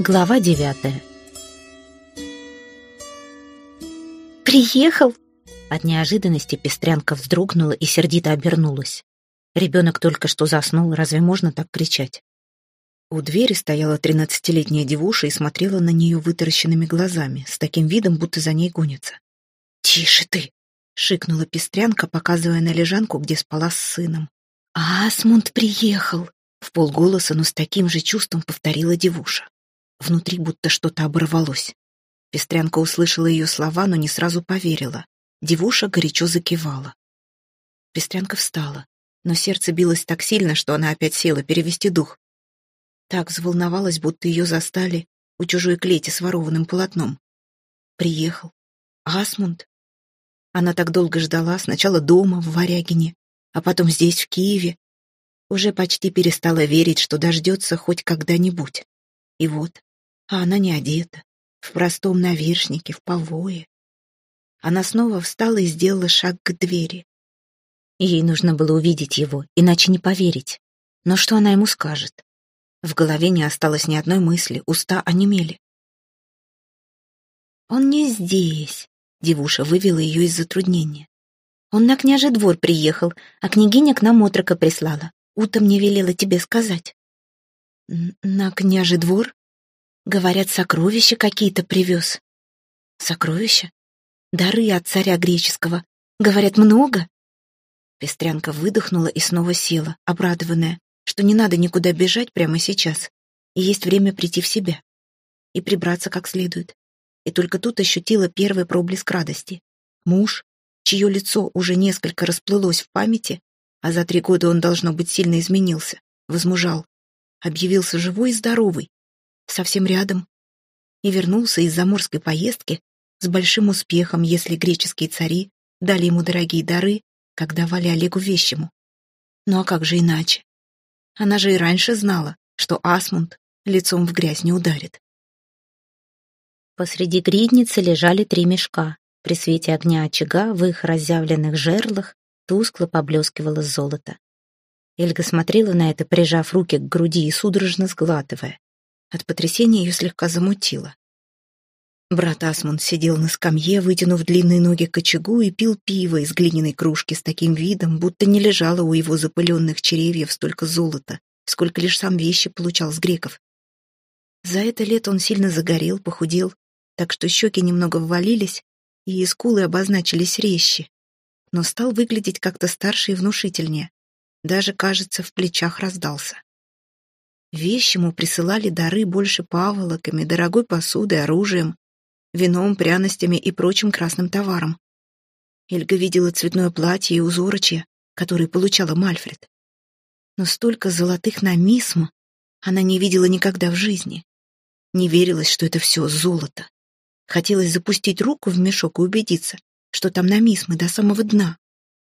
Глава девятая «Приехал!» От неожиданности пестрянка вздрогнула и сердито обернулась. Ребенок только что заснул, разве можно так кричать? У двери стояла тринадцатилетняя девуша и смотрела на нее вытаращенными глазами, с таким видом, будто за ней гонится. «Тише ты!» — шикнула пестрянка, показывая на лежанку, где спала с сыном. «Асмунд приехал!» — в полголоса, но с таким же чувством повторила девуша. Внутри будто что-то оборвалось. Пестрянка услышала ее слова, но не сразу поверила. Девуша горячо закивала. Пестрянка встала, но сердце билось так сильно, что она опять села перевести дух. Так взволновалась, будто ее застали у чужой клети с ворованным полотном. Приехал. Асмунд. Она так долго ждала, сначала дома, в Варягине, а потом здесь, в Киеве. Уже почти перестала верить, что дождется хоть когда-нибудь. И вот, а она не одета, в простом навершнике, в повое. Она снова встала и сделала шаг к двери. Ей нужно было увидеть его, иначе не поверить. Но что она ему скажет? В голове не осталось ни одной мысли, уста онемели. «Он не здесь», — девуша вывела ее из затруднения. «Он на княжий двор приехал, а княгиня к нам отрока прислала. Ута мне велела тебе сказать». «На княжий двор?» Говорят, сокровища какие-то привез. Сокровища? Дары от царя греческого. Говорят, много? Пестрянка выдохнула и снова села, обрадованная, что не надо никуда бежать прямо сейчас, и есть время прийти в себя и прибраться как следует. И только тут ощутила первый проблеск радости. Муж, чье лицо уже несколько расплылось в памяти, а за три года он, должно быть, сильно изменился, возмужал, объявился живой и здоровый, совсем рядом, и вернулся из заморской поездки с большим успехом, если греческие цари дали ему дорогие дары, как давали Олегу Вещему. Ну а как же иначе? Она же и раньше знала, что Асмунд лицом в грязь не ударит. Посреди гридницы лежали три мешка. При свете огня очага в их разъявленных жерлах тускло поблескивало золото. Эльга смотрела на это, прижав руки к груди и судорожно сглатывая. От потрясения ее слегка замутило. Брат Асмунд сидел на скамье, вытянув длинные ноги к очагу и пил пиво из глиняной кружки с таким видом, будто не лежало у его запыленных черевьев столько золота, сколько лишь сам вещи получал с греков. За это лето он сильно загорел, похудел, так что щеки немного ввалились, и скулы обозначились резче, но стал выглядеть как-то старше и внушительнее. Даже, кажется, в плечах раздался. Вещи ему присылали дары больше паволоками, дорогой посудой, оружием, вином, пряностями и прочим красным товаром. Эльга видела цветное платье и узорочье, которые получала Мальфред. Но столько золотых намисм она не видела никогда в жизни. Не верилось, что это все золото. Хотелось запустить руку в мешок и убедиться, что там намисмы до самого дна,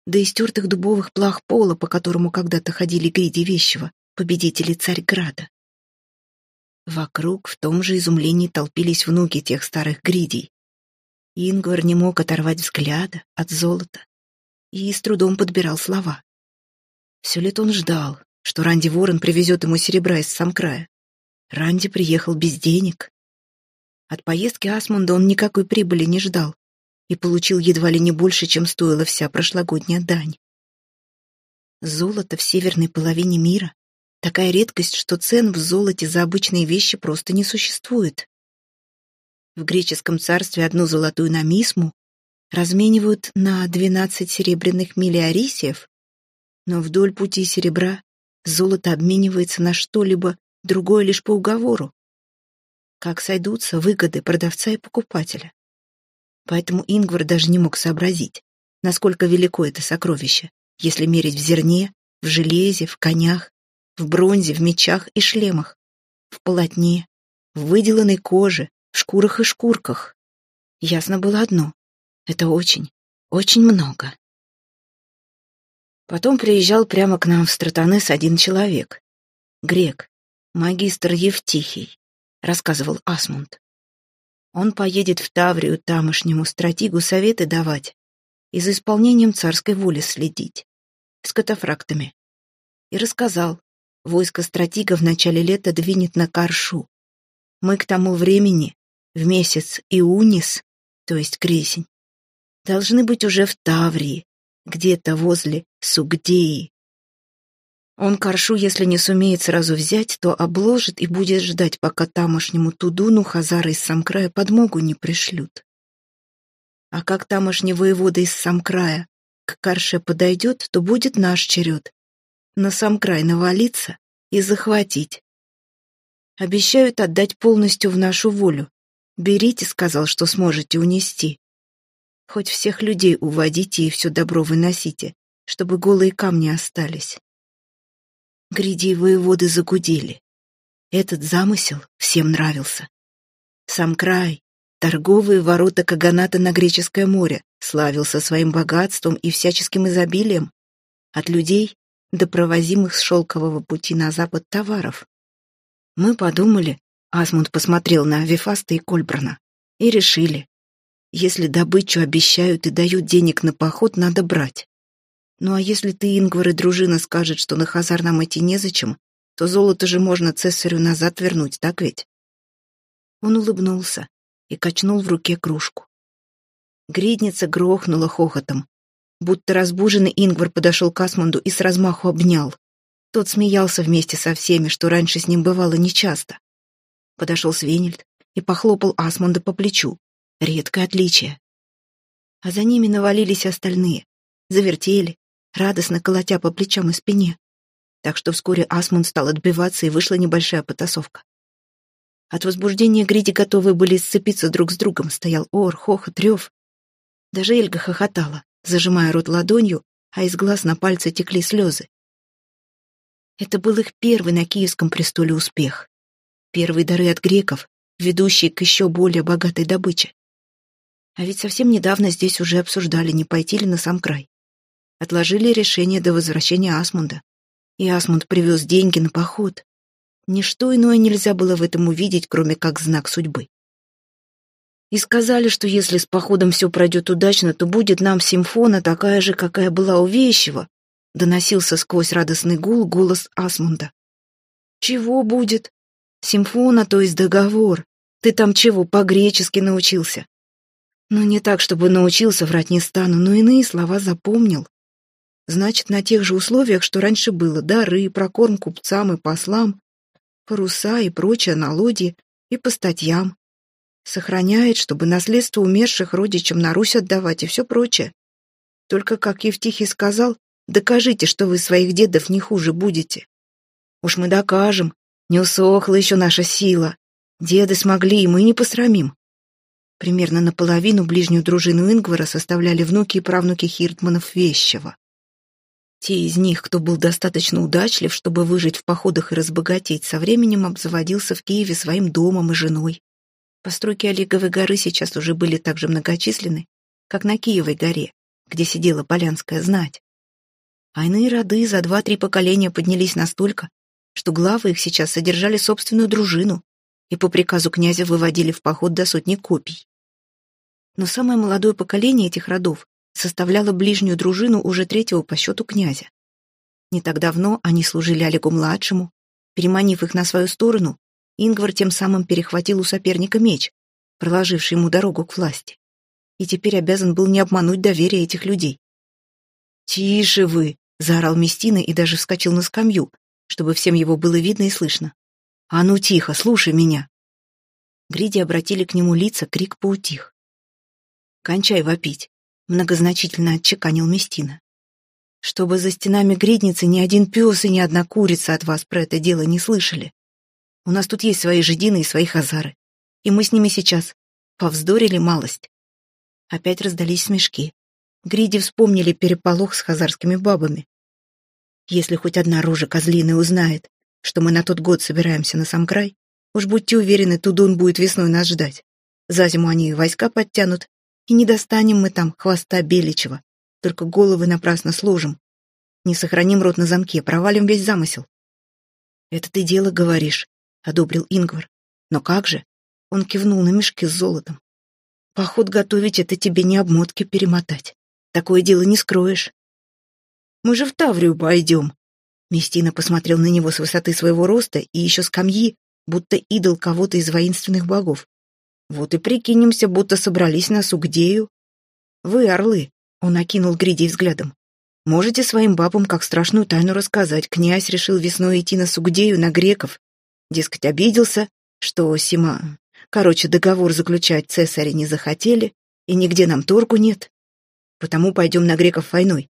до истертых дубовых плах пола, по которому когда-то ходили Гриди Вещева, победители Царьграда. Вокруг в том же изумлении толпились внуки тех старых гридей. Ингвар не мог оторвать взгляда от золота и с трудом подбирал слова. Все лето он ждал, что Ранди Ворон привезет ему серебра из сам края. Ранди приехал без денег. От поездки Асмунда он никакой прибыли не ждал и получил едва ли не больше, чем стоила вся прошлогодняя дань. Золото в северной половине мира Такая редкость, что цен в золоте за обычные вещи просто не существует. В греческом царстве одну золотую намисму разменивают на 12 серебряных миллиарисиев, но вдоль пути серебра золото обменивается на что-либо другое лишь по уговору. Как сойдутся выгоды продавца и покупателя. Поэтому Ингвар даже не мог сообразить, насколько велико это сокровище, если мерить в зерне, в железе, в конях в бронзе, в мечах и шлемах, в полотне, в выделанной коже, в шкурах и шкурках. Ясно было одно — это очень, очень много. Потом приезжал прямо к нам в Стратонес один человек. Грек, магистр Евтихий, рассказывал Асмунд. Он поедет в Таврию тамошнему стратегу советы давать и за исполнением царской воли следить, с катафрактами. И рассказал, Войско стратега в начале лета двинет на Каршу. Мы к тому времени, в месяц Иунис, то есть Кресень, должны быть уже в Таврии, где-то возле Сугдеи. Он Каршу, если не сумеет сразу взять, то обложит и будет ждать, пока тамошнему Тудуну Хазары из Самкрая подмогу не пришлют. А как тамошний воевода из Самкрая к Карше подойдет, то будет наш черед. На Самкрай навалиться и захватить. Обещают отдать полностью в нашу волю. Берите, сказал, что сможете унести. Хоть всех людей уводите и все добро выносите, чтобы голые камни остались. Гряди и воеводы загудели. Этот замысел всем нравился. Сам край, торговые ворота Каганата на Греческое море, славился своим богатством и всяческим изобилием. От людей до провозимых с шелкового пути на запад товаров. Мы подумали, Асмунд посмотрел на Вифаста и Кольбрана, и решили, если добычу обещают и дают денег на поход, надо брать. Ну а если ты, Ингвар и дружина скажет, что на Хазар нам идти незачем, то золото же можно цесарю назад вернуть, так ведь?» Он улыбнулся и качнул в руке кружку. Гридница грохнула хохотом. Будто разбуженный Ингвар подошел к Асмунду и с размаху обнял. Тот смеялся вместе со всеми, что раньше с ним бывало нечасто. Подошел Свенельд и похлопал Асмунда по плечу. Редкое отличие. А за ними навалились остальные. Завертели, радостно колотя по плечам и спине. Так что вскоре Асмунд стал отбиваться, и вышла небольшая потасовка. От возбуждения Гриди готовы были сцепиться друг с другом. Стоял ор, хохот, рев. Даже Эльга хохотала, зажимая рот ладонью, а из глаз на пальцы текли слезы. Это был их первый на Киевском престоле успех. Первые дары от греков, ведущие к еще более богатой добыче. А ведь совсем недавно здесь уже обсуждали, не пойти ли на сам край отложили решение до возвращения Асмунда. И Асмунд привез деньги на поход. Ничто иное нельзя было в этом увидеть, кроме как знак судьбы. И сказали, что если с походом все пройдет удачно, то будет нам симфона такая же, какая была у Вещего, доносился сквозь радостный гул голос Асмунда. «Чего будет? Симфона, то есть договор. Ты там чего, по-гречески научился?» «Ну, не так, чтобы научился, врать не стану, но иные слова запомнил. Значит, на тех же условиях, что раньше было, дары, прокорм купцам и послам, паруса и прочее налоги, и по статьям. Сохраняет, чтобы наследство умерших родичам на Русь отдавать и все прочее. Только, как Евтихий сказал, докажите, что вы своих дедов не хуже будете. Уж мы докажем, не усохла еще наша сила. Деды смогли, и мы не посрамим. Примерно наполовину ближнюю дружину Ингвара составляли внуки и правнуки Хиртманов Вещева. Те из них, кто был достаточно удачлив, чтобы выжить в походах и разбогатеть, со временем обзаводился в Киеве своим домом и женой. Постройки Олеговой горы сейчас уже были так же многочисленны, как на Киевой горе, где сидела полянская знать. А иные роды за два-три поколения поднялись настолько, что главы их сейчас содержали собственную дружину и по приказу князя выводили в поход до сотни копий. Но самое молодое поколение этих родов составляла ближнюю дружину уже третьего по счету князя. Не так давно они служили Олегу-младшему. Переманив их на свою сторону, Ингвар тем самым перехватил у соперника меч, проложивший ему дорогу к власти. И теперь обязан был не обмануть доверие этих людей. «Тише вы!» — заорал Местина и даже вскочил на скамью, чтобы всем его было видно и слышно. «А ну тихо, слушай меня!» Гриди обратили к нему лица, крик поутих. «Кончай вопить многозначительно отчеканил Местина. Чтобы за стенами гридницы ни один пес и ни одна курица от вас про это дело не слышали. У нас тут есть свои жидины и свои хазары. И мы с ними сейчас повздорили малость. Опять раздались смешки. Гриди вспомнили переполох с хазарскими бабами. Если хоть одна рожа козлиная узнает, что мы на тот год собираемся на сам край, уж будьте уверены, Тудун будет весной нас ждать. За зиму они войска подтянут, и не достанем мы там хвоста Беличева, только головы напрасно сложим. Не сохраним рот на замке, провалим весь замысел. Это ты дело говоришь, одобрил Ингвар. Но как же? Он кивнул на мешки с золотом. Поход готовить — это тебе не обмотки перемотать. Такое дело не скроешь. Мы же в Таврию пойдем. Местина посмотрел на него с высоты своего роста и еще скамьи, будто идол кого-то из воинственных богов. Вот и прикинемся, будто собрались на Сугдею. Вы, орлы, он окинул Гридей взглядом. Можете своим бабам как страшную тайну рассказать. Князь решил весной идти на Сугдею, на греков. Дескать, обиделся, что Сима... Короче, договор заключать цесари не захотели, и нигде нам торгу нет. Потому пойдем на греков войной.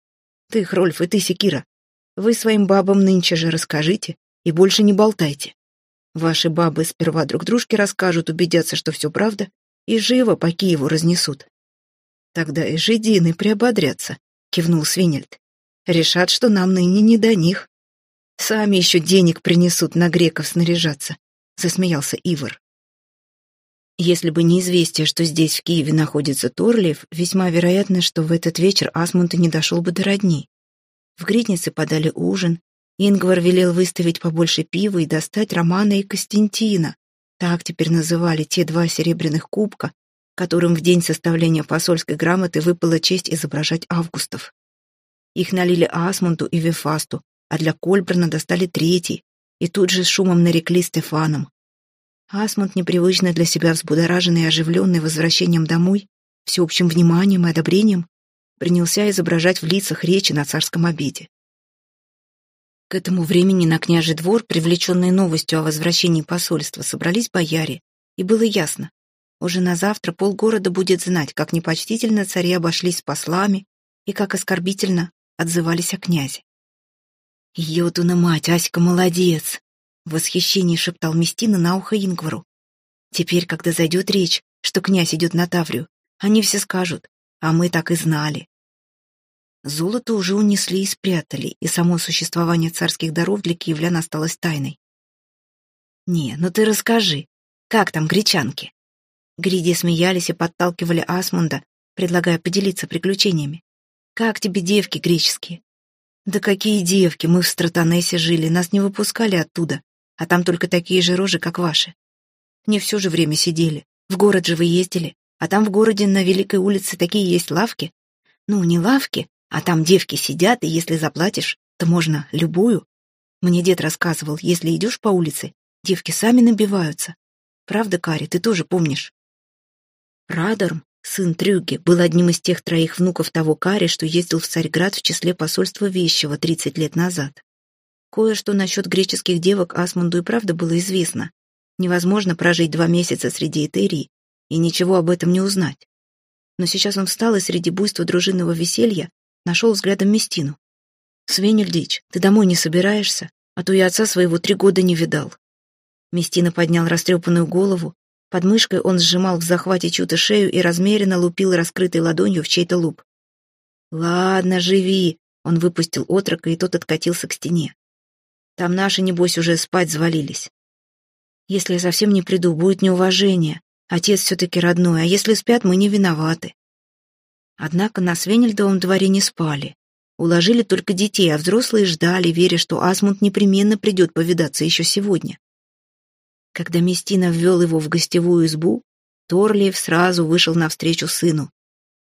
Ты, Хрольф, и ты, Секира. Вы своим бабам нынче же расскажите и больше не болтайте. Ваши бабы сперва друг дружке расскажут, убедятся, что все правда, и живо по Киеву разнесут. Тогда и жидины приободрятся, кивнул Свинельд. Решат, что нам ныне не до них. Сами еще денег принесут на греков снаряжаться, засмеялся Ивар. Если бы не известие, что здесь, в Киеве, находится Торлиев, весьма вероятно, что в этот вечер Асмунд не дошел бы до родни. В гриднице подали ужин, Ингвар велел выставить побольше пива и достать Романа и Костянтина. Так теперь называли те два серебряных кубка, которым в день составления посольской грамоты выпала честь изображать Августов. Их налили Асмунту и Вефасту, а для Кольберна достали третий, и тут же с шумом нарекли Стефаном. Асмунд, непривычно для себя взбудораженный и оживленный возвращением домой, всеобщим вниманием и одобрением, принялся изображать в лицах речи на царском обеде. К этому времени на княжий двор, привлеченные новостью о возвращении посольства, собрались бояре, и было ясно, уже на завтра полгорода будет знать, как непочтительно цари обошлись с послами и как оскорбительно отзывались о князе. «Йотуна мать, Аська молодец!» — в восхищении шептал Местина на ухо Ингвару. «Теперь, когда зайдет речь, что князь идет на Таврию, они все скажут, а мы так и знали». Золото уже унесли и спрятали, и само существование царских даров для киевлян осталось тайной. «Не, ну ты расскажи, как там гречанки?» Гриди смеялись и подталкивали Асмунда, предлагая поделиться приключениями. «Как тебе девки греческие?» «Да какие девки, мы в Стратонесе жили, нас не выпускали оттуда, а там только такие же рожи, как ваши. Не все же время сидели, в город же вы ездили, а там в городе на Великой улице такие есть лавки. Ну, не лавки, а там девки сидят, и если заплатишь, то можно любую. Мне дед рассказывал, если идешь по улице, девки сами набиваются. Правда, Кари, ты тоже помнишь?» Радарм, сын Трюги, был одним из тех троих внуков того Кари, что ездил в Царьград в числе посольства Вещего 30 лет назад. Кое-что насчет греческих девок Асмунду и правда было известно. Невозможно прожить два месяца среди Этерии и ничего об этом не узнать. Но сейчас он встал и среди буйства дружинного веселья нашел взглядом Местину. «Свенельдич, ты домой не собираешься? А то я отца своего три года не видал». Местина поднял растрепанную голову, под мышкой он сжимал в захвате чью-то шею и размеренно лупил раскрытой ладонью в чей-то лоб. «Ладно, живи!» Он выпустил отрока, и тот откатился к стене. «Там наши, небось, уже спать звалились. Если я совсем не приду, будет неуважение. Отец все-таки родной, а если спят, мы не виноваты». Однако на Свенельдовом дворе не спали. Уложили только детей, а взрослые ждали, веря, что Асмунд непременно придет повидаться еще сегодня. Когда Местина ввел его в гостевую избу, Торлиев сразу вышел навстречу сыну.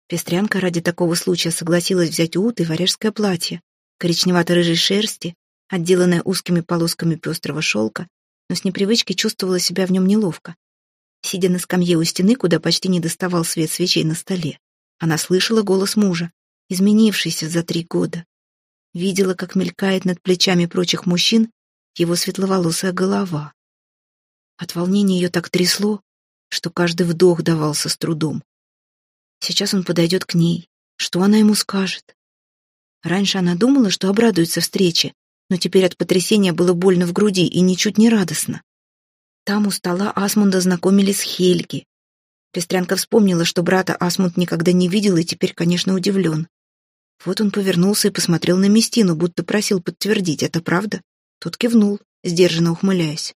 Пестрянка ради такого случая согласилась взять ут и варяжское платье, коричневато-рыжей шерсти, отделанное узкими полосками пестрого шелка, но с непривычки чувствовала себя в нем неловко. Сидя на скамье у стены, куда почти не доставал свет свечей на столе, она слышала голос мужа, изменившийся за три года. Видела, как мелькает над плечами прочих мужчин его светловолосая голова. От волнения ее так трясло, что каждый вдох давался с трудом. Сейчас он подойдет к ней. Что она ему скажет? Раньше она думала, что обрадуется встрече, но теперь от потрясения было больно в груди и ничуть не радостно. Там у стола Асмунда знакомились с Хельги. Пестрянка вспомнила, что брата Асмунд никогда не видел и теперь, конечно, удивлен. Вот он повернулся и посмотрел на Местину, будто просил подтвердить, это правда. Тот кивнул, сдержанно ухмыляясь.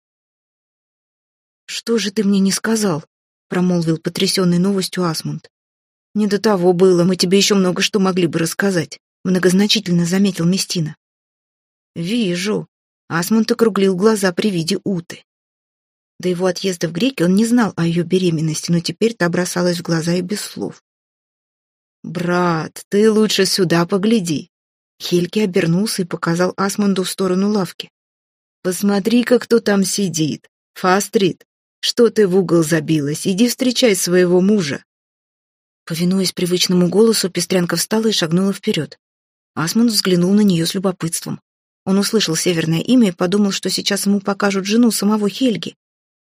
«Что же ты мне не сказал?» — промолвил потрясенный новостью Асмунд. «Не до того было, мы тебе еще много что могли бы рассказать», — многозначительно заметил Местина. «Вижу». Асмунд округлил глаза при виде Уты. До его отъезда в Греки он не знал о ее беременности, но теперь та бросалась в глаза и без слов. «Брат, ты лучше сюда погляди». Хельки обернулся и показал Асмунду в сторону лавки. «Посмотри-ка, кто там сидит. Фастрид, что ты в угол забилась? Иди встречай своего мужа. Повинуясь привычному голосу, пестрянка встала и шагнула вперед. Асмунд взглянул на нее с любопытством. Он услышал северное имя и подумал, что сейчас ему покажут жену самого Хельги.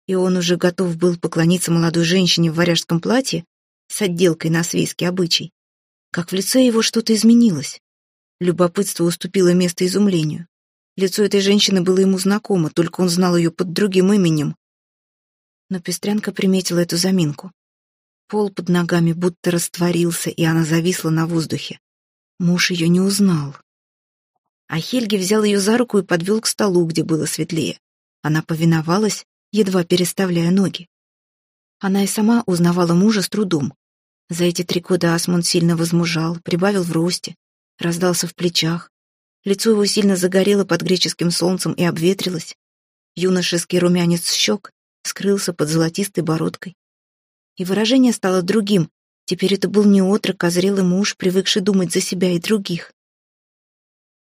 И он уже готов был поклониться молодой женщине в варяжском платье с отделкой на свейский обычай. Как в лице его что-то изменилось. Любопытство уступило место изумлению. Лицо этой женщины было ему знакомо, только он знал ее под другим именем. Но Пестрянка приметила эту заминку. Пол под ногами будто растворился, и она зависла на воздухе. Муж ее не узнал. А Хельги взял ее за руку и подвел к столу, где было светлее. Она повиновалась, едва переставляя ноги. Она и сама узнавала мужа с трудом. За эти три года Асмунд сильно возмужал, прибавил в росте, раздался в плечах. Лицо его сильно загорело под греческим солнцем и обветрилось. Юношеский румянец щек скрылся под золотистой бородкой. И выражение стало другим. Теперь это был не отрок, а зрелый муж, привыкший думать за себя и других.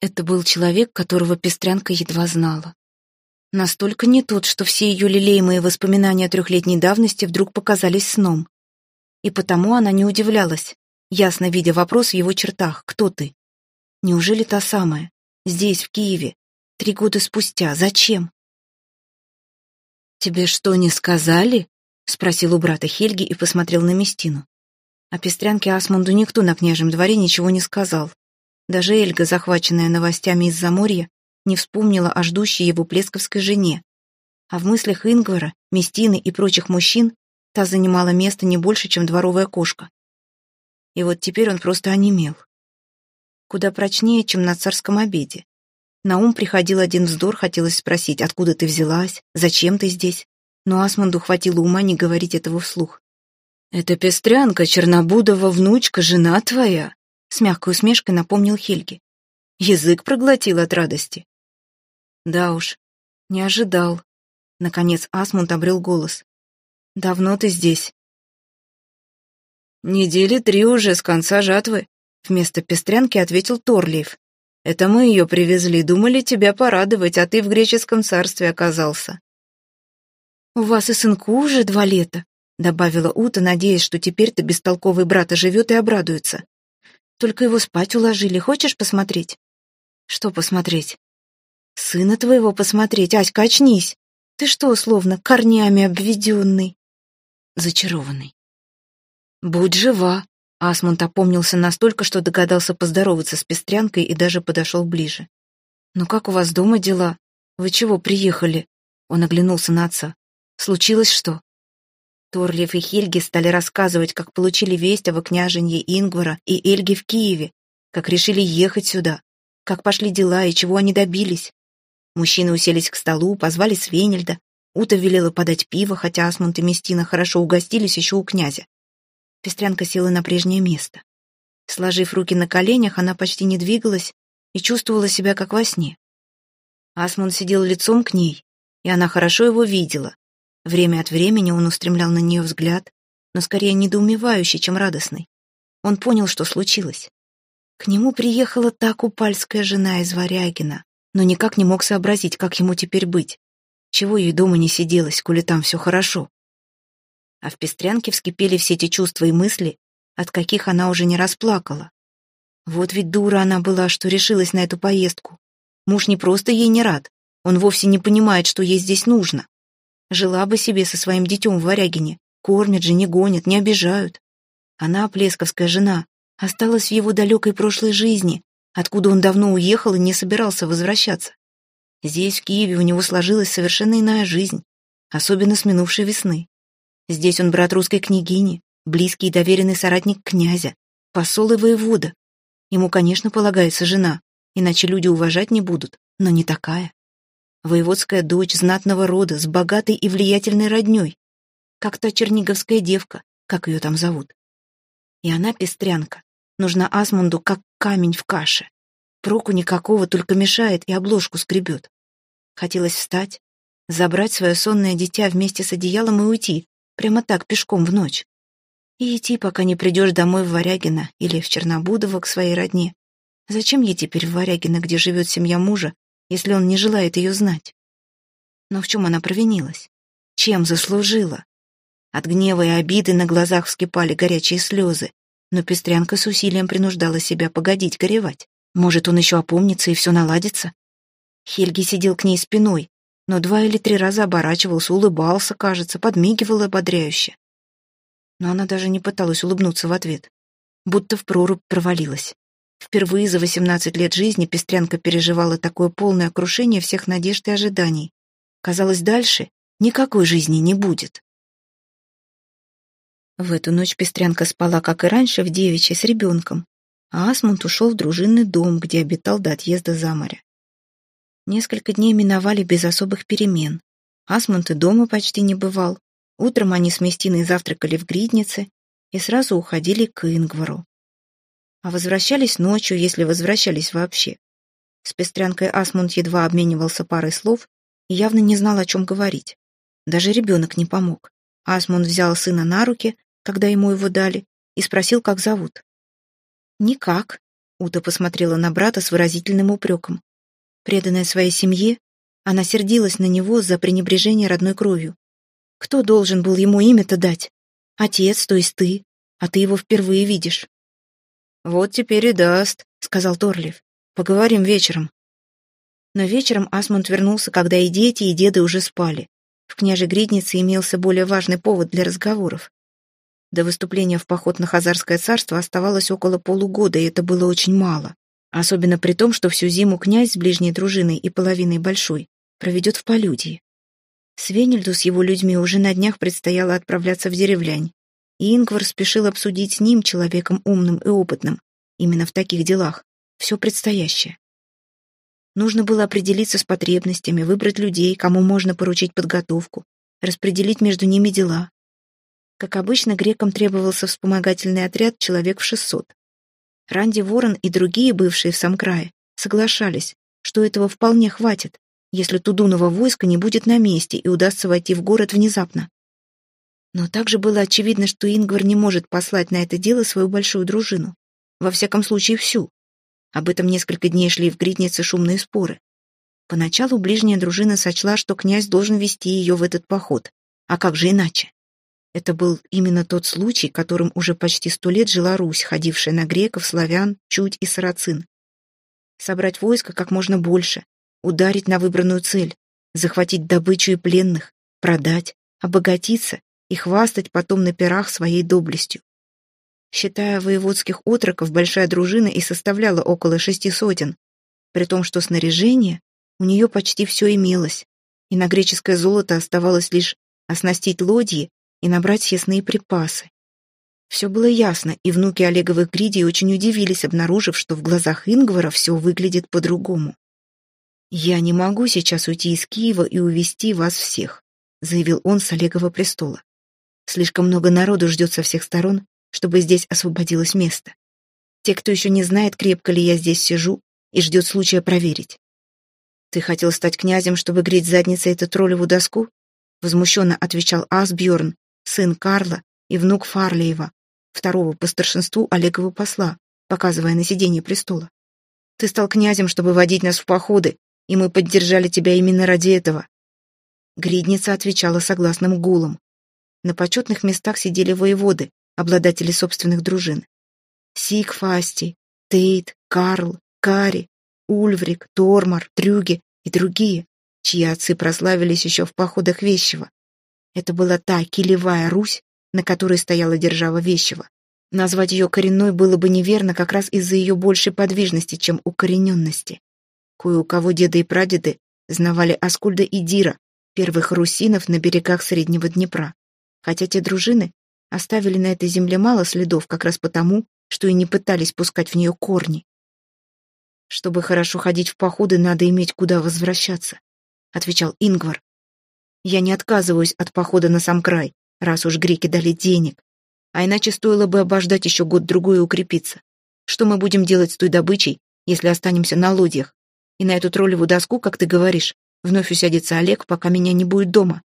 Это был человек, которого Пестрянка едва знала. Настолько не тот, что все ее лелеемые воспоминания трехлетней давности вдруг показались сном. И потому она не удивлялась, ясно видя вопрос в его чертах «Кто ты?». Неужели та самая? Здесь, в Киеве, три года спустя. Зачем? «Тебе что, не сказали?» — спросил у брата Хельги и посмотрел на Местину. О пестрянке Асмунду никто на княжем дворе ничего не сказал. Даже Эльга, захваченная новостями из-за моря, не вспомнила о ждущей его плесковской жене. А в мыслях Ингвара, Местины и прочих мужчин та занимала место не больше, чем дворовая кошка. И вот теперь он просто онемел. Куда прочнее, чем на царском обеде. На ум приходил один вздор, хотелось спросить, откуда ты взялась, зачем ты здесь? Но Асмунду хватило ума не говорить этого вслух. «Это пестрянка, Чернобудова внучка, жена твоя», с мягкой усмешкой напомнил Хельги. Язык проглотил от радости. Да уж, не ожидал. Наконец Асмунд обрел голос. Давно ты здесь? Недели три уже с конца жатвы. Вместо пестрянки ответил Торлиев. Это мы ее привезли, думали тебя порадовать, а ты в греческом царстве оказался. У вас и сынку уже два лета, добавила Ута, надеясь, что теперь-то бестолковый брат оживет и обрадуется. Только его спать уложили. Хочешь посмотреть? Что посмотреть? Сына твоего посмотреть. Аська, очнись. Ты что, словно корнями обведенный? Зачарованный. Будь жива. Асмунд опомнился настолько, что догадался поздороваться с пестрянкой и даже подошел ближе. «Ну как у вас дома дела? Вы чего приехали?» Он оглянулся на отца. «Случилось что?» Торлиев и Хельги стали рассказывать, как получили весть о княженье Ингвара и Эльге в Киеве, как решили ехать сюда, как пошли дела и чего они добились. Мужчины уселись к столу, позвали Свенельда. Ута велела подать пиво, хотя Асмунд и Местина хорошо угостились еще у князя. Пестрянка села на прежнее место. Сложив руки на коленях, она почти не двигалась и чувствовала себя как во сне. Асмунд сидел лицом к ней, и она хорошо его видела, Время от времени он устремлял на нее взгляд, но скорее недоумевающий, чем радостный. Он понял, что случилось. К нему приехала та купальская жена из Варягина, но никак не мог сообразить, как ему теперь быть. Чего ей дома не сиделось, коли там все хорошо. А в Пестрянке вскипели все эти чувства и мысли, от каких она уже не расплакала. Вот ведь дура она была, что решилась на эту поездку. Муж не просто ей не рад, он вовсе не понимает, что ей здесь нужно. Жила бы себе со своим детем в Варягине. Кормят же, не гонят, не обижают. Она, плесковская жена, осталась в его далекой прошлой жизни, откуда он давно уехал и не собирался возвращаться. Здесь, в Киеве, у него сложилась совершенно иная жизнь, особенно с минувшей весны. Здесь он брат русской княгини, близкий и доверенный соратник князя, посол и воевода. Ему, конечно, полагается жена, иначе люди уважать не будут, но не такая воеводская дочь знатного рода с богатой и влиятельной роднёй, как та черниговская девка, как ее там зовут. И она пестрянка, нужна Асмунду как камень в каше. Проку никакого, только мешает и обложку скребет. Хотелось встать, забрать свое сонное дитя вместе с одеялом и уйти, прямо так, пешком в ночь. И идти, пока не придешь домой в Варягино или в Чернобудово к своей родне. Зачем ей теперь в Варягино, где живет семья мужа, если он не желает ее знать. Но в чем она провинилась? Чем заслужила? От гнева и обиды на глазах вскипали горячие слезы, но пестрянка с усилием принуждала себя погодить горевать. Может, он еще опомнится и все наладится? Хельги сидел к ней спиной, но два или три раза оборачивался, улыбался, кажется, подмигивал ободряюще. Но она даже не пыталась улыбнуться в ответ, будто в прорубь провалилась. Впервые за 18 лет жизни Пестрянка переживала такое полное крушение всех надежд и ожиданий. Казалось, дальше никакой жизни не будет. В эту ночь Пестрянка спала, как и раньше, в девичьей с ребенком, а Асмунд ушел в дружинный дом, где обитал до отъезда за море. Несколько дней миновали без особых перемен. Асмунд и дома почти не бывал. Утром они с Местиной завтракали в гриднице и сразу уходили к Ингвару а возвращались ночью, если возвращались вообще. С пестрянкой Асмунд едва обменивался парой слов и явно не знал, о чем говорить. Даже ребенок не помог. Асмунд взял сына на руки, когда ему его дали, и спросил, как зовут. «Никак», — Ута посмотрела на брата с выразительным упреком. Преданная своей семье, она сердилась на него за пренебрежение родной кровью. Кто должен был ему имя-то дать? Отец, то есть ты, а ты его впервые видишь. «Вот теперь и даст», — сказал Торлив. «Поговорим вечером». Но вечером Асмунд вернулся, когда и дети, и деды уже спали. В княже Гриднице имелся более важный повод для разговоров. До выступления в поход на Хазарское царство оставалось около полугода, и это было очень мало. Особенно при том, что всю зиму князь с ближней дружиной и половиной большой проведет в полюдии. Свенельду с его людьми уже на днях предстояло отправляться в деревлянь, и Ингвар спешил обсудить с ним, человеком умным и опытным, именно в таких делах, все предстоящее. Нужно было определиться с потребностями, выбрать людей, кому можно поручить подготовку, распределить между ними дела. Как обычно, грекам требовался вспомогательный отряд человек в 600. Ранди Ворон и другие, бывшие в Самкрае, соглашались, что этого вполне хватит, если Тудунова войско не будет на месте и удастся войти в город внезапно. Но также было очевидно, что Ингвар не может послать на это дело свою большую дружину. Во всяком случае, всю. Об этом несколько дней шли в Гриднице шумные споры. Поначалу ближняя дружина сочла, что князь должен вести ее в этот поход. А как же иначе? Это был именно тот случай, которым уже почти сто лет жила Русь, ходившая на греков, славян, чуть и сарацин. Собрать войско как можно больше, ударить на выбранную цель, захватить добычу и пленных, продать, обогатиться и хвастать потом на пирах своей доблестью. Считая воеводских отроков, большая дружина и составляла около шести сотен, при том, что снаряжение у нее почти все имелось, и на греческое золото оставалось лишь оснастить лодьи и набрать съестные припасы. Все было ясно, и внуки Олеговых Гридий очень удивились, обнаружив, что в глазах Ингвара все выглядит по-другому. «Я не могу сейчас уйти из Киева и увести вас всех», заявил он с Олегова престола. Слишком много народу ждет со всех сторон, чтобы здесь освободилось место. Те, кто еще не знает, крепко ли я здесь сижу, и ждет случая проверить. «Ты хотел стать князем, чтобы греть задницей эту троллеву доску?» Возмущенно отвечал Асбьорн, сын Карла и внук Фарлиева, второго по старшинству Олегова посла, показывая на сиденье престола. «Ты стал князем, чтобы водить нас в походы, и мы поддержали тебя именно ради этого». Гридница отвечала согласным гулом. На почетных местах сидели воеводы, обладатели собственных дружин. Сигфасти, Тейт, Карл, Кари, Ульврик, Тормар, Трюге и другие, чьи отцы прославились еще в походах Вещева. Это была та килевая Русь, на которой стояла держава Вещева. Назвать ее коренной было бы неверно как раз из-за ее большей подвижности, чем укорененности. Кое у кого деды и прадеды знавали Аскульда и Дира, первых русинов на берегах Среднего Днепра хотя те дружины оставили на этой земле мало следов как раз потому, что и не пытались пускать в нее корни. «Чтобы хорошо ходить в походы, надо иметь куда возвращаться», — отвечал Ингвар. «Я не отказываюсь от похода на сам край, раз уж греки дали денег. А иначе стоило бы обождать еще год-другой и укрепиться. Что мы будем делать с той добычей, если останемся на лодьях? И на эту троллеву доску, как ты говоришь, вновь усядется Олег, пока меня не будет дома.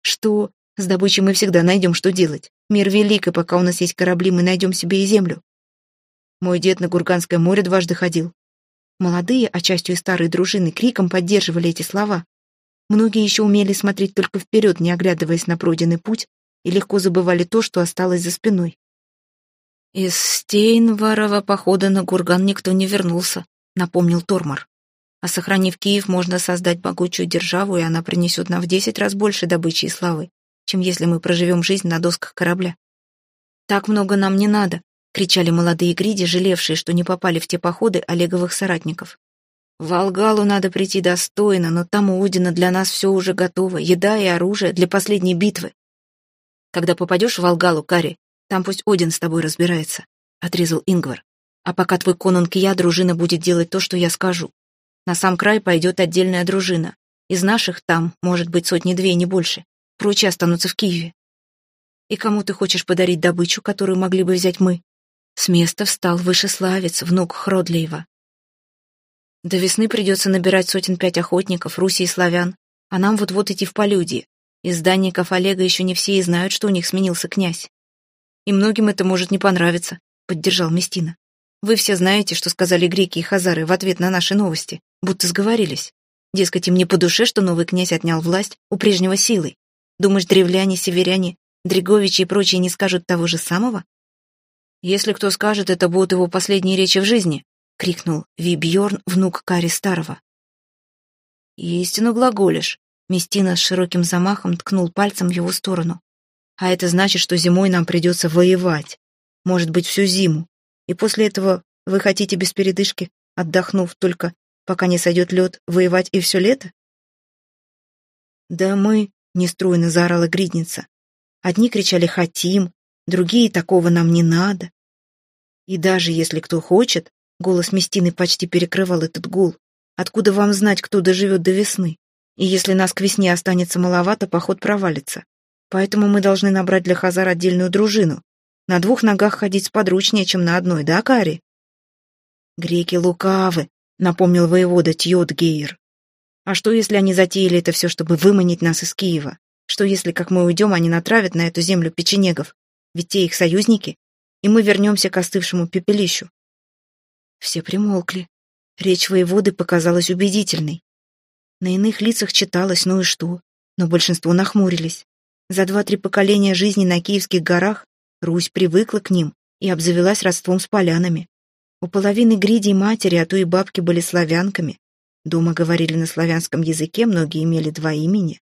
Что? С добычей мы всегда найдем, что делать. Мир велик, и пока у нас есть корабли, мы найдем себе и землю. Мой дед на Гурганское море дважды ходил. Молодые, а частью и старые дружины, криком поддерживали эти слова. Многие еще умели смотреть только вперед, не оглядываясь на пройденный путь, и легко забывали то, что осталось за спиной. «Из Стейнварова похода на Гурган никто не вернулся», — напомнил Тормор. «А сохранив Киев, можно создать могучую державу, и она принесет нам в десять раз больше добычи и славы, чем если мы проживем жизнь на досках корабля». «Так много нам не надо», — кричали молодые гриди, жалевшие, что не попали в те походы Олеговых соратников. «В Волгалу надо прийти достойно, но там у Одина для нас все уже готово, еда и оружие для последней битвы. Когда попадешь в Волгалу, Кари, там пусть Один с тобой разбирается», — отрезал Ингвар. «А пока твой конунг и я, дружина будет делать то, что я скажу. На сам край пойдет отдельная дружина. Из наших там, может быть, сотни-две, не больше. Прочие останутся в Киеве. И кому ты хочешь подарить добычу, которую могли бы взять мы?» С места встал вышеславец, внук Хродлеева. До весны придется набирать сотен пять охотников, руси и славян, а нам вот-вот идти в полюдье. Из данников Олега еще не все и знают, что у них сменился князь. И многим это может не понравиться, поддержал Местина. Вы все знаете, что сказали греки и хазары в ответ на наши новости, будто сговорились. Дескать, им не по душе, что новый князь отнял власть у прежнего силой. Думаешь, древляне, северяне, Дриговичи и прочие не скажут того же самого? Если кто скажет, это будут его последние речи в жизни, крикнул Вибьорн, внук Кари Старого. Истину глаголишь, Местина с широким замахом ткнул пальцем в его сторону. А это значит, что зимой нам придется воевать. Может быть, всю зиму. И после этого вы хотите без передышки, отдохнув только, пока не сойдет лед, воевать и все лето? Да мы, неструйно заорала гридница. Одни кричали «хотим», другие «такого нам не надо». И даже если кто хочет, голос Местины почти перекрывал этот гул, откуда вам знать, кто доживет до весны? И если нас к весне останется маловато, поход провалится. Поэтому мы должны набрать для Хазар отдельную дружину. На двух ногах ходить сподручнее, чем на одной, да, Кари? Греки лукавы, напомнил воевода Тьотгейр. А что, если они затеяли это все, чтобы выманить нас из Киева? Что, если, как мы уйдем, они натравят на эту землю печенегов? Ведь те их союзники, и мы вернемся к остывшему пепелищу. Все примолкли. Речь воеводы показалась убедительной. На иных лицах читалось «ну и что?», но большинство нахмурились. За два-три поколения жизни на Киевских горах Русь привыкла к ним и обзавелась родством с полянами. У половины гридей матери, а то и бабки были славянками. Дома говорили на славянском языке, многие имели два имени.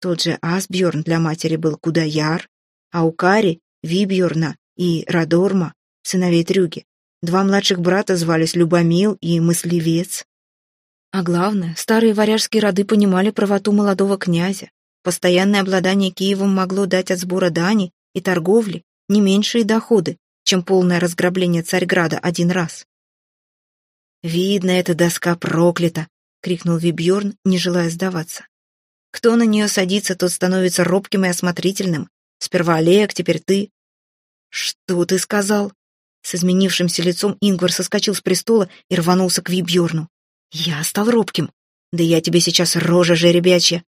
Тот же Асбjörn для матери был Кудаяр, а у Кари — Вибьорна и Радорма, сыновей Трюги. Два младших брата звались Любомил и Мыслевец. А главное, старые варяжские роды понимали правоту молодого князя. Постоянное обладание Киевом могло дать от сбора дани и торговли не меньшие доходы, чем полное разграбление Царьграда один раз. «Видно, эта доска проклята!» — крикнул Вибьорн, не желая сдаваться. «Кто на нее садится, тот становится робким и осмотрительным. Сперва Олег, теперь ты». «Что ты сказал?» С изменившимся лицом Ингвар соскочил с престола и рванулся к Вибьорну. Я стал робким. Да я тебе сейчас рожа жеребячья.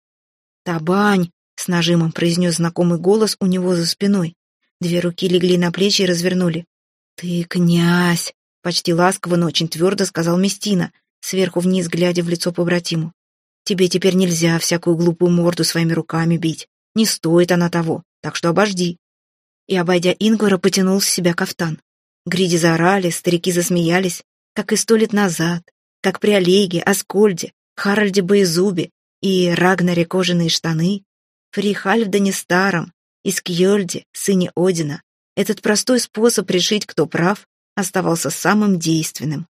Табань, с нажимом произнес знакомый голос у него за спиной. Две руки легли на плечи и развернули. Ты князь, почти ласково, но очень твердо сказал Местина, сверху вниз глядя в лицо побратиму. Тебе теперь нельзя всякую глупую морду своими руками бить. Не стоит она того, так что обожди. И, обойдя Ингвара, потянул с себя кафтан. Гриди заорали, старики засмеялись, как и сто лет назад, как при Олеге, Аскольде, Харальде Боезубе и Рагнаре кожаные штаны, при Хальфдане Старом и Скьёльде, сыне Одина, этот простой способ решить, кто прав, оставался самым действенным.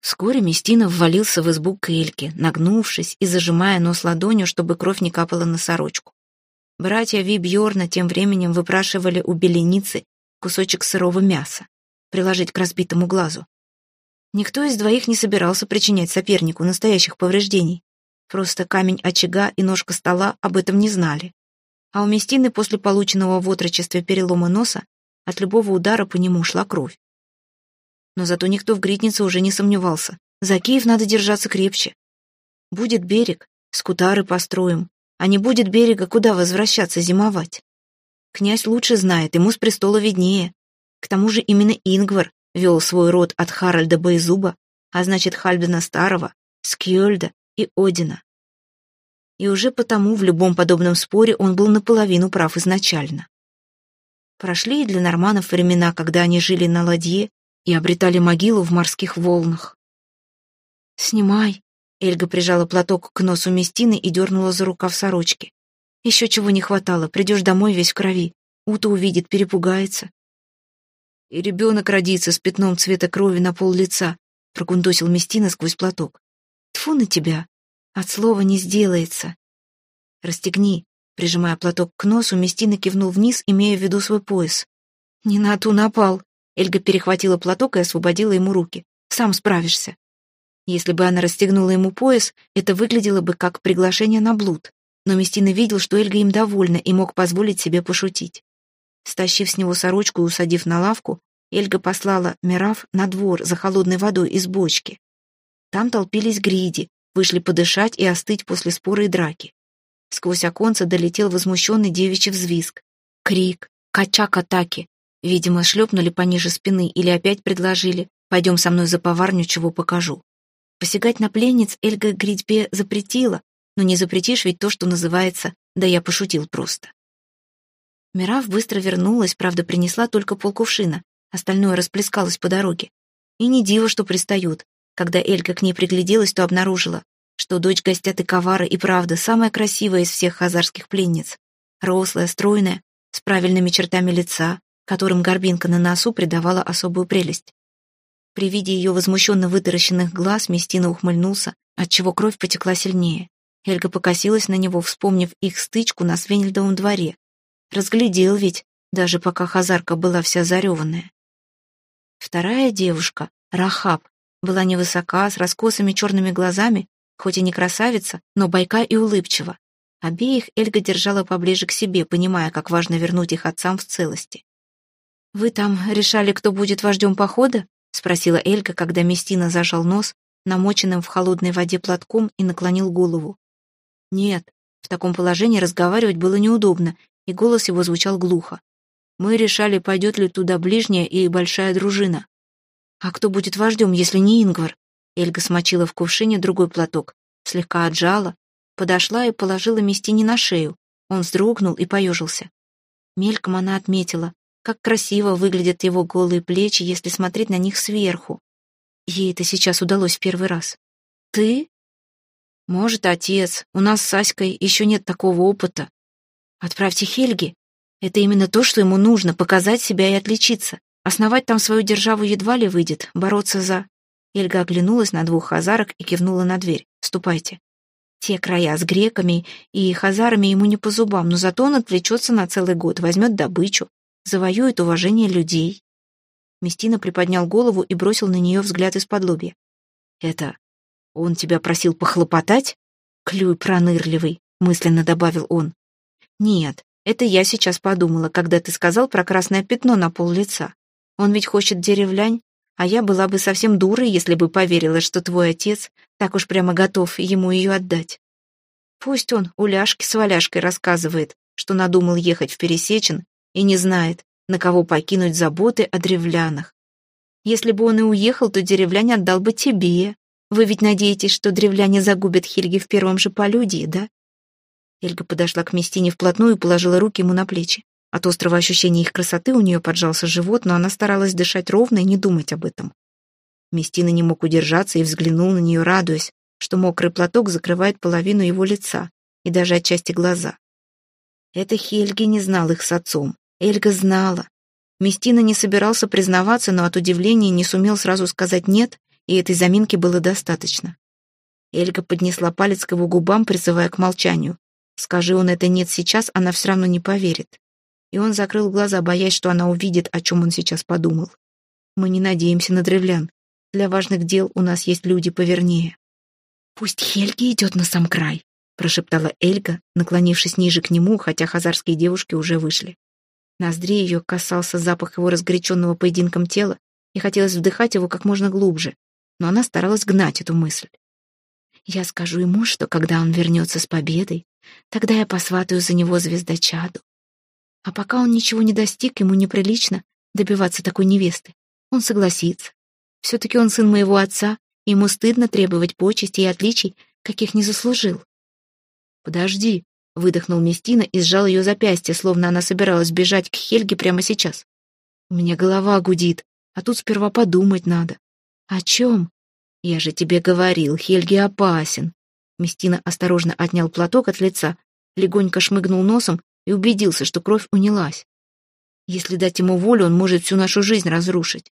Вскоре Местина ввалился в избу Кельки, нагнувшись и зажимая нос ладонью, чтобы кровь не капала на сорочку. Братья Вибьорна тем временем выпрашивали у беленицы кусочек сырого мяса, приложить к разбитому глазу. Никто из двоих не собирался причинять сопернику настоящих повреждений. Просто камень очага и ножка стола об этом не знали. А у Местины после полученного в отрочестве перелома носа от любого удара по нему шла кровь. Но зато никто в Гритнице уже не сомневался. За Киев надо держаться крепче. Будет берег, скутары построим. А не будет берега, куда возвращаться зимовать? Князь лучше знает, ему с престола виднее. К тому же именно Ингвар вел свой род от Харальда Боезуба, а значит Хальбдена Старого, Скьёльда и Одина. и уже потому в любом подобном споре он был наполовину прав изначально. Прошли и для норманов времена, когда они жили на ладье и обретали могилу в морских волнах. «Снимай!» — Эльга прижала платок к носу Местины и дернула за рукав сорочки. «Еще чего не хватало, придешь домой весь в крови. Ута увидит, перепугается». «И ребенок родится с пятном цвета крови на пол лица», — прогундосил Местина сквозь платок. Тфу на тебя! От слова не сделается!» «Расстегни!» Прижимая платок к носу, Местина кивнул вниз, имея в виду свой пояс. «Не на ту напал!» Эльга перехватила платок и освободила ему руки. «Сам справишься!» Если бы она расстегнула ему пояс, это выглядело бы как приглашение на блуд. Но Местина видел, что Эльга им довольна и мог позволить себе пошутить. Стащив с него сорочку и усадив на лавку, Эльга послала Мираф на двор за холодной водой из бочки. Там толпились гриди, вышли подышать и остыть после спора и драки. Сквозь оконца долетел возмущенный девичий взвизг. Крик, качак-атаки. Видимо, шлепнули пониже спины или опять предложили «пойдем со мной за поварню, чего покажу». Посягать на пленниц Эльга Гридьбе запретила, но не запретишь ведь то, что называется «да я пошутил просто». Мирав быстро вернулась, правда, принесла только полкувшина, остальное расплескалось по дороге. И не диво, что пристают. Когда Элька к ней пригляделась, то обнаружила, что дочь гостят и ковара и правда самая красивая из всех хазарских пленниц. Рослая, стройная, с правильными чертами лица, которым горбинка на носу придавала особую прелесть. При виде ее возмущенно вытаращенных глаз Местина ухмыльнулся, отчего кровь потекла сильнее. Эльга покосилась на него, вспомнив их стычку на Свенельдовом дворе. Разглядел ведь, даже пока хазарка была вся зареванная. Вторая девушка, Рахаб, была невысока, с раскосыми черными глазами, хоть и не красавица, но байка и улыбчива. Обеих Эльга держала поближе к себе, понимая, как важно вернуть их отцам в целости. «Вы там решали, кто будет вождем похода?» — спросила Эльга, когда Местина зажал нос, намоченным в холодной воде платком, и наклонил голову. «Нет, в таком положении разговаривать было неудобно, и голос его звучал глухо. Мы решали, пойдет ли туда ближняя и большая дружина. А кто будет вождем, если не Ингвар? Эльга смочила в кувшине другой платок, слегка отжала, подошла и положила Местине на шею. Он вздрогнул и поежился. Мельком она отметила, как красиво выглядят его голые плечи, если смотреть на них сверху. Ей это сейчас удалось в первый раз. «Ты?» «Может, отец. У нас с Аськой еще нет такого опыта. Отправьте Хельги. Это именно то, что ему нужно, показать себя и отличиться. Основать там свою державу едва ли выйдет, бороться за... Эльга оглянулась на двух хазарок и кивнула на дверь. «Ступайте». Те края с греками и хазарами ему не по зубам, но зато он отвлечется на целый год, возьмет добычу, завоюет уважение людей. Местина приподнял голову и бросил на нее взгляд из-под лобья. «Это он тебя просил похлопотать?» «Клюй пронырливый», — мысленно добавил он. «Нет, это я сейчас подумала, когда ты сказал про красное пятно на пол лица. Он ведь хочет деревлянь, а я была бы совсем дурой, если бы поверила, что твой отец так уж прямо готов ему ее отдать. Пусть он у Ляшки с Валяшкой рассказывает, что надумал ехать в Пересечен и не знает, на кого покинуть заботы о древлянах. Если бы он и уехал, то деревлянь отдал бы тебе. Вы ведь надеетесь, что древляне загубят Хельги в первом же полюдии, да? Эльга подошла к Местине вплотную и положила руки ему на плечи. От острого ощущения их красоты у нее поджался живот, но она старалась дышать ровно и не думать об этом. Местина не мог удержаться и взглянул на нее, радуясь, что мокрый платок закрывает половину его лица и даже отчасти глаза. Это Хельги не знал их с отцом. Эльга знала. Местина не собирался признаваться, но от удивления не сумел сразу сказать «нет», и этой заминки было достаточно. Эльга поднесла палец к его губам, призывая к молчанию. Скажи он это «нет» сейчас, она все равно не поверит и он закрыл глаза, боясь, что она увидит, о чем он сейчас подумал. Мы не надеемся на древлян. Для важных дел у нас есть люди повернее. «Пусть Хельги идет на сам край», — прошептала Эльга, наклонившись ниже к нему, хотя хазарские девушки уже вышли. Ноздри ее касался запах его разгоряченного поединком тела, и хотелось вдыхать его как можно глубже, но она старалась гнать эту мысль. «Я скажу ему, что когда он вернется с победой, тогда я посватаю за него звездочаду, а пока он ничего не достиг, ему неприлично добиваться такой невесты. Он согласится. Все-таки он сын моего отца, и ему стыдно требовать почести и отличий, каких не заслужил. «Подожди», — выдохнул Местина и сжал ее запястье, словно она собиралась бежать к Хельге прямо сейчас. «У меня голова гудит, а тут сперва подумать надо». «О чем?» «Я же тебе говорил, Хельге опасен». Местина осторожно отнял платок от лица, легонько шмыгнул носом и убедился, что кровь унялась. Если дать ему волю, он может всю нашу жизнь разрушить.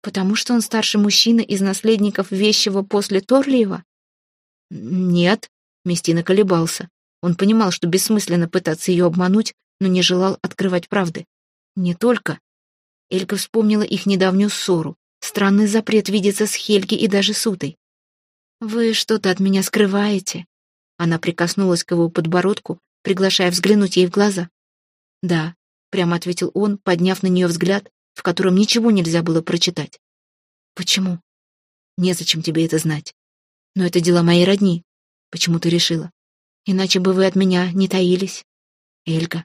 Потому что он старший мужчина из наследников вещего после Торлиева? Нет, Местина колебался. Он понимал, что бессмысленно пытаться ее обмануть, но не желал открывать правды. Не только. Элька вспомнила их недавнюю ссору, странный запрет видеться с Хельги и даже Сутой. «Вы что-то от меня скрываете?» Она прикоснулась к его подбородку, приглашая взглянуть ей в глаза. «Да», — прямо ответил он, подняв на нее взгляд, в котором ничего нельзя было прочитать. «Почему?» «Незачем тебе это знать. Но это дела моей родни. Почему ты решила? Иначе бы вы от меня не таились». «Элька».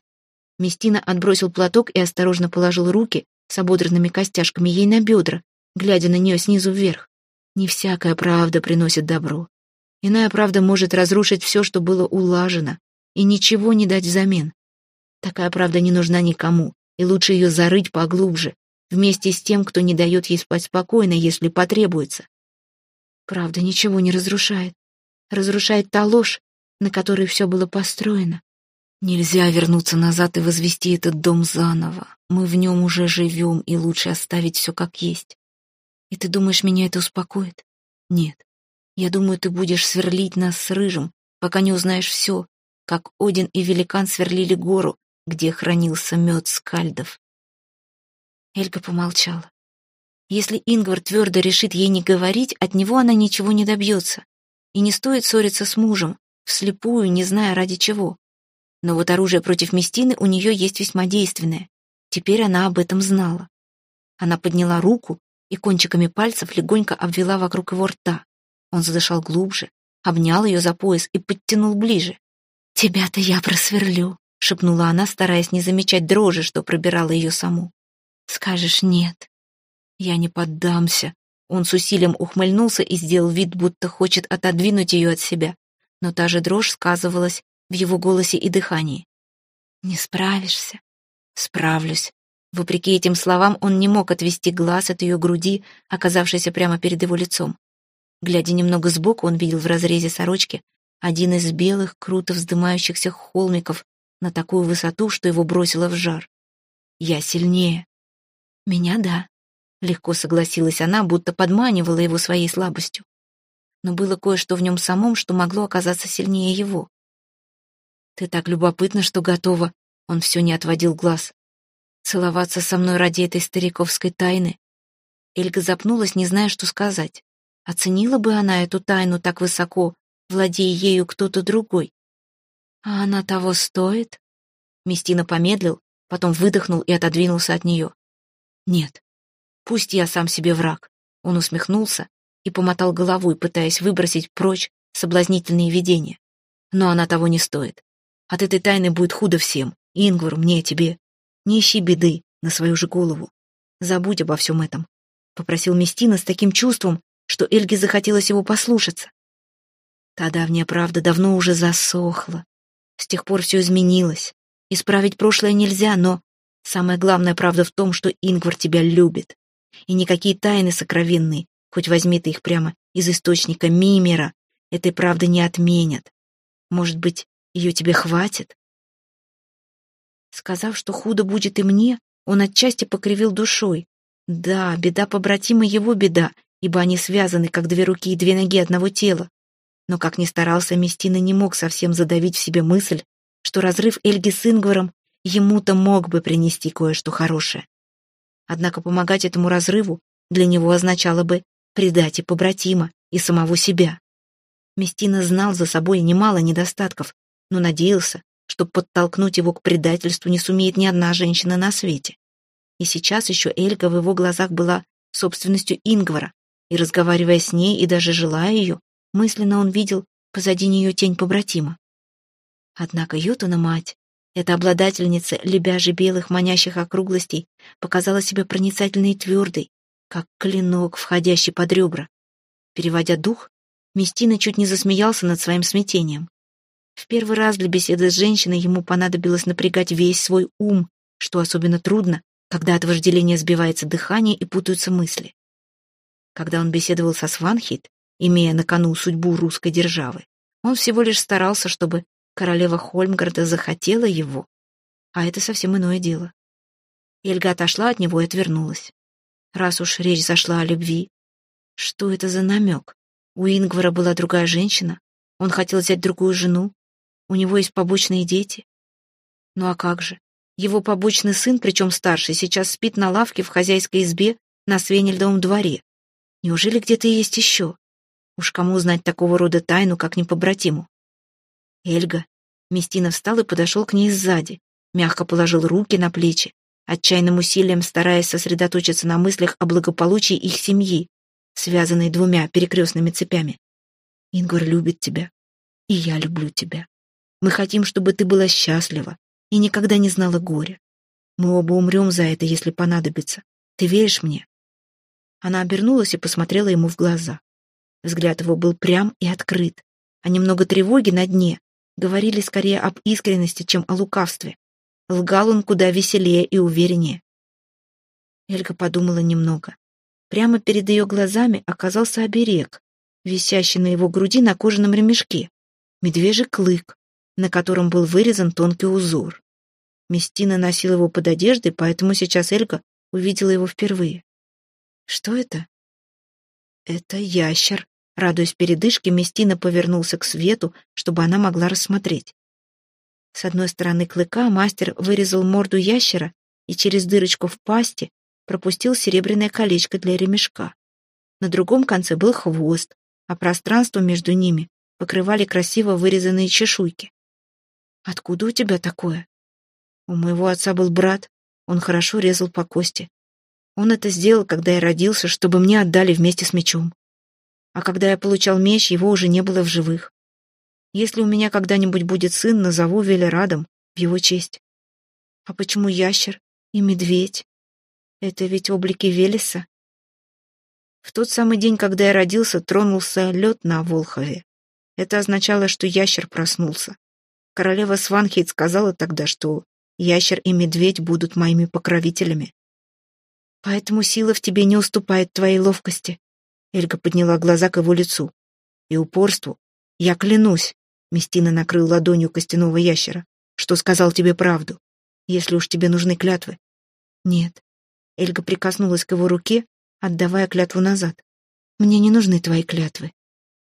Местина отбросил платок и осторожно положил руки с ободранными костяшками ей на бедра, глядя на нее снизу вверх. Не всякая правда приносит добро. Иная правда может разрушить все, что было улажено, и ничего не дать взамен. Такая правда не нужна никому, и лучше ее зарыть поглубже, вместе с тем, кто не дает ей спать спокойно, если потребуется. Правда ничего не разрушает. Разрушает та ложь, на которой все было построено. Нельзя вернуться назад и возвести этот дом заново. Мы в нем уже живем, и лучше оставить все как есть. И ты думаешь, меня это успокоит? Нет. Я думаю, ты будешь сверлить нас с Рыжим, пока не узнаешь все, как Один и Великан сверлили гору, где хранился мед скальдов. Эльга помолчала. Если Ингвар твердо решит ей не говорить, от него она ничего не добьется. И не стоит ссориться с мужем, вслепую, не зная ради чего. Но вот оружие против Местины у нее есть весьма действенное. Теперь она об этом знала. Она подняла руку и кончиками пальцев легонько обвела вокруг его рта. Он задышал глубже, обнял ее за пояс и подтянул ближе. «Тебя-то я просверлю», — шепнула она, стараясь не замечать дрожи, что пробирала ее саму. «Скажешь нет». «Я не поддамся». Он с усилием ухмыльнулся и сделал вид, будто хочет отодвинуть ее от себя, но та же дрожь сказывалась в его голосе и дыхании. «Не справишься?» «Справлюсь», Вопреки этим словам он не мог отвести глаз от ее груди, оказавшейся прямо перед его лицом. Глядя немного сбоку, он видел в разрезе сорочки один из белых, круто вздымающихся холмиков на такую высоту, что его бросило в жар. «Я сильнее». «Меня да», — легко согласилась она, будто подманивала его своей слабостью. Но было кое-что в нем самом, что могло оказаться сильнее его. «Ты так любопытна, что готова», — он все не отводил глаз. Целоваться со мной ради этой стариковской тайны? Эльга запнулась, не зная, что сказать. Оценила бы она эту тайну так высоко, владея ею кто-то другой. А она того стоит? Местина помедлил, потом выдохнул и отодвинулся от нее. Нет, пусть я сам себе враг. Он усмехнулся и помотал головой, пытаясь выбросить прочь соблазнительные видения. Но она того не стоит. От этой тайны будет худо всем. Ингвар, мне, тебе. Не ищи беды на свою же голову. Забудь обо всем этом», — попросил Местина с таким чувством, что Эльге захотелось его послушаться. Та давняя правда давно уже засохла. С тех пор все изменилось. Исправить прошлое нельзя, но самая главная правда в том, что Ингвар тебя любит. И никакие тайны сокровенные, хоть возьми ты их прямо из источника Мимера, этой правды не отменят. Может быть, ее тебе хватит? Сказав, что худо будет и мне, он отчасти покривил душой. Да, беда побратима его беда, ибо они связаны, как две руки и две ноги одного тела. Но как ни старался, Местина не мог совсем задавить в себе мысль, что разрыв Эльги с Ингваром ему-то мог бы принести кое-что хорошее. Однако помогать этому разрыву для него означало бы предать и побратима, и самого себя. Местина знал за собой немало недостатков, но надеялся, что подтолкнуть его к предательству не сумеет ни одна женщина на свете. И сейчас еще Эльга в его глазах была собственностью Ингвара, и, разговаривая с ней и даже желая ее, мысленно он видел позади нее тень побратима. Однако Ютуна мать, эта обладательница лебяжи белых манящих округлостей, показала себя проницательной и твердой, как клинок, входящий под ребра. Переводя дух, Местина чуть не засмеялся над своим смятением. В первый раз для беседы с женщиной ему понадобилось напрягать весь свой ум, что особенно трудно, когда от вожделения сбивается дыхание и путаются мысли. Когда он беседовал со Сванхит, имея на кону судьбу русской державы, он всего лишь старался, чтобы королева Хольмгарда захотела его, а это совсем иное дело. Эльга отошла от него и отвернулась. Раз уж речь зашла о любви, что это за намек? У Ингвара была другая женщина, он хотел взять другую жену, у него есть побочные дети. Ну а как же? Его побочный сын, причем старший, сейчас спит на лавке в хозяйской избе на Свенельдовом дворе. Неужели где-то есть еще? Уж кому узнать такого рода тайну, как не побратиму? Эльга. Местина встал и подошел к ней сзади, мягко положил руки на плечи, отчаянным усилием стараясь сосредоточиться на мыслях о благополучии их семьи, связанной двумя перекрестными цепями. Ингвар любит тебя, и я люблю тебя. Мы хотим, чтобы ты была счастлива и никогда не знала горя. Мы оба умрем за это, если понадобится. Ты веришь мне?» Она обернулась и посмотрела ему в глаза. Взгляд его был прям и открыт, а немного тревоги на дне говорили скорее об искренности, чем о лукавстве. Лгал он куда веселее и увереннее. Эльга подумала немного. Прямо перед ее глазами оказался оберег, висящий на его груди на кожаном ремешке. Медвежий клык, на котором был вырезан тонкий узор. Местина носила его под одеждой, поэтому сейчас Эльга увидела его впервые. Что это? Это ящер. Радуясь передышке, Местина повернулся к свету, чтобы она могла рассмотреть. С одной стороны клыка мастер вырезал морду ящера и через дырочку в пасти пропустил серебряное колечко для ремешка. На другом конце был хвост, а пространство между ними покрывали красиво вырезанные чешуйки. «Откуда у тебя такое?» «У моего отца был брат, он хорошо резал по кости. Он это сделал, когда я родился, чтобы мне отдали вместе с мечом. А когда я получал меч, его уже не было в живых. Если у меня когда-нибудь будет сын, назову Велерадом в его честь. А почему ящер и медведь? Это ведь облики Велеса. В тот самый день, когда я родился, тронулся лед на Волхове. Это означало, что ящер проснулся. Королева Сванхейт сказала тогда, что ящер и медведь будут моими покровителями. Поэтому сила в тебе не уступает твоей ловкости. Эльга подняла глаза к его лицу. И упорству. Я клянусь, Местина накрыл ладонью костяного ящера, что сказал тебе правду, если уж тебе нужны клятвы. Нет. Эльга прикоснулась к его руке, отдавая клятву назад. Мне не нужны твои клятвы.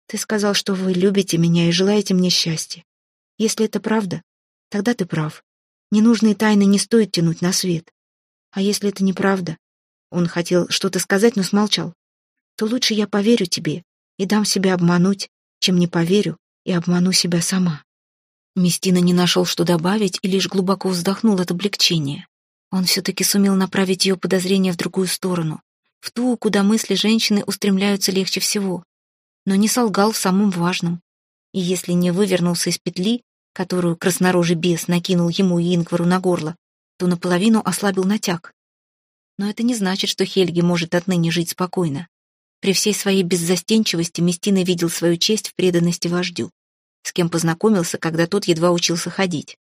Ты сказал, что вы любите меня и желаете мне счастья. Если это правда, тогда ты прав. Ненужные тайны не стоит тянуть на свет. А если это неправда? Он хотел что-то сказать, но смолчал. То лучше я поверю тебе и дам себя обмануть, чем не поверю и обману себя сама. Местина не нашел, что добавить, и лишь глубоко вздохнул от облегчения. Он все-таки сумел направить ее подозрения в другую сторону, в ту, куда мысли женщины устремляются легче всего, но не солгал в самом важном. И если не вывернулся из петли, которую краснорожий бес накинул ему и Ингвару на горло, то наполовину ослабил натяг. Но это не значит, что Хельги может отныне жить спокойно. При всей своей беззастенчивости Местина видел свою честь в преданности вождю, с кем познакомился, когда тот едва учился ходить.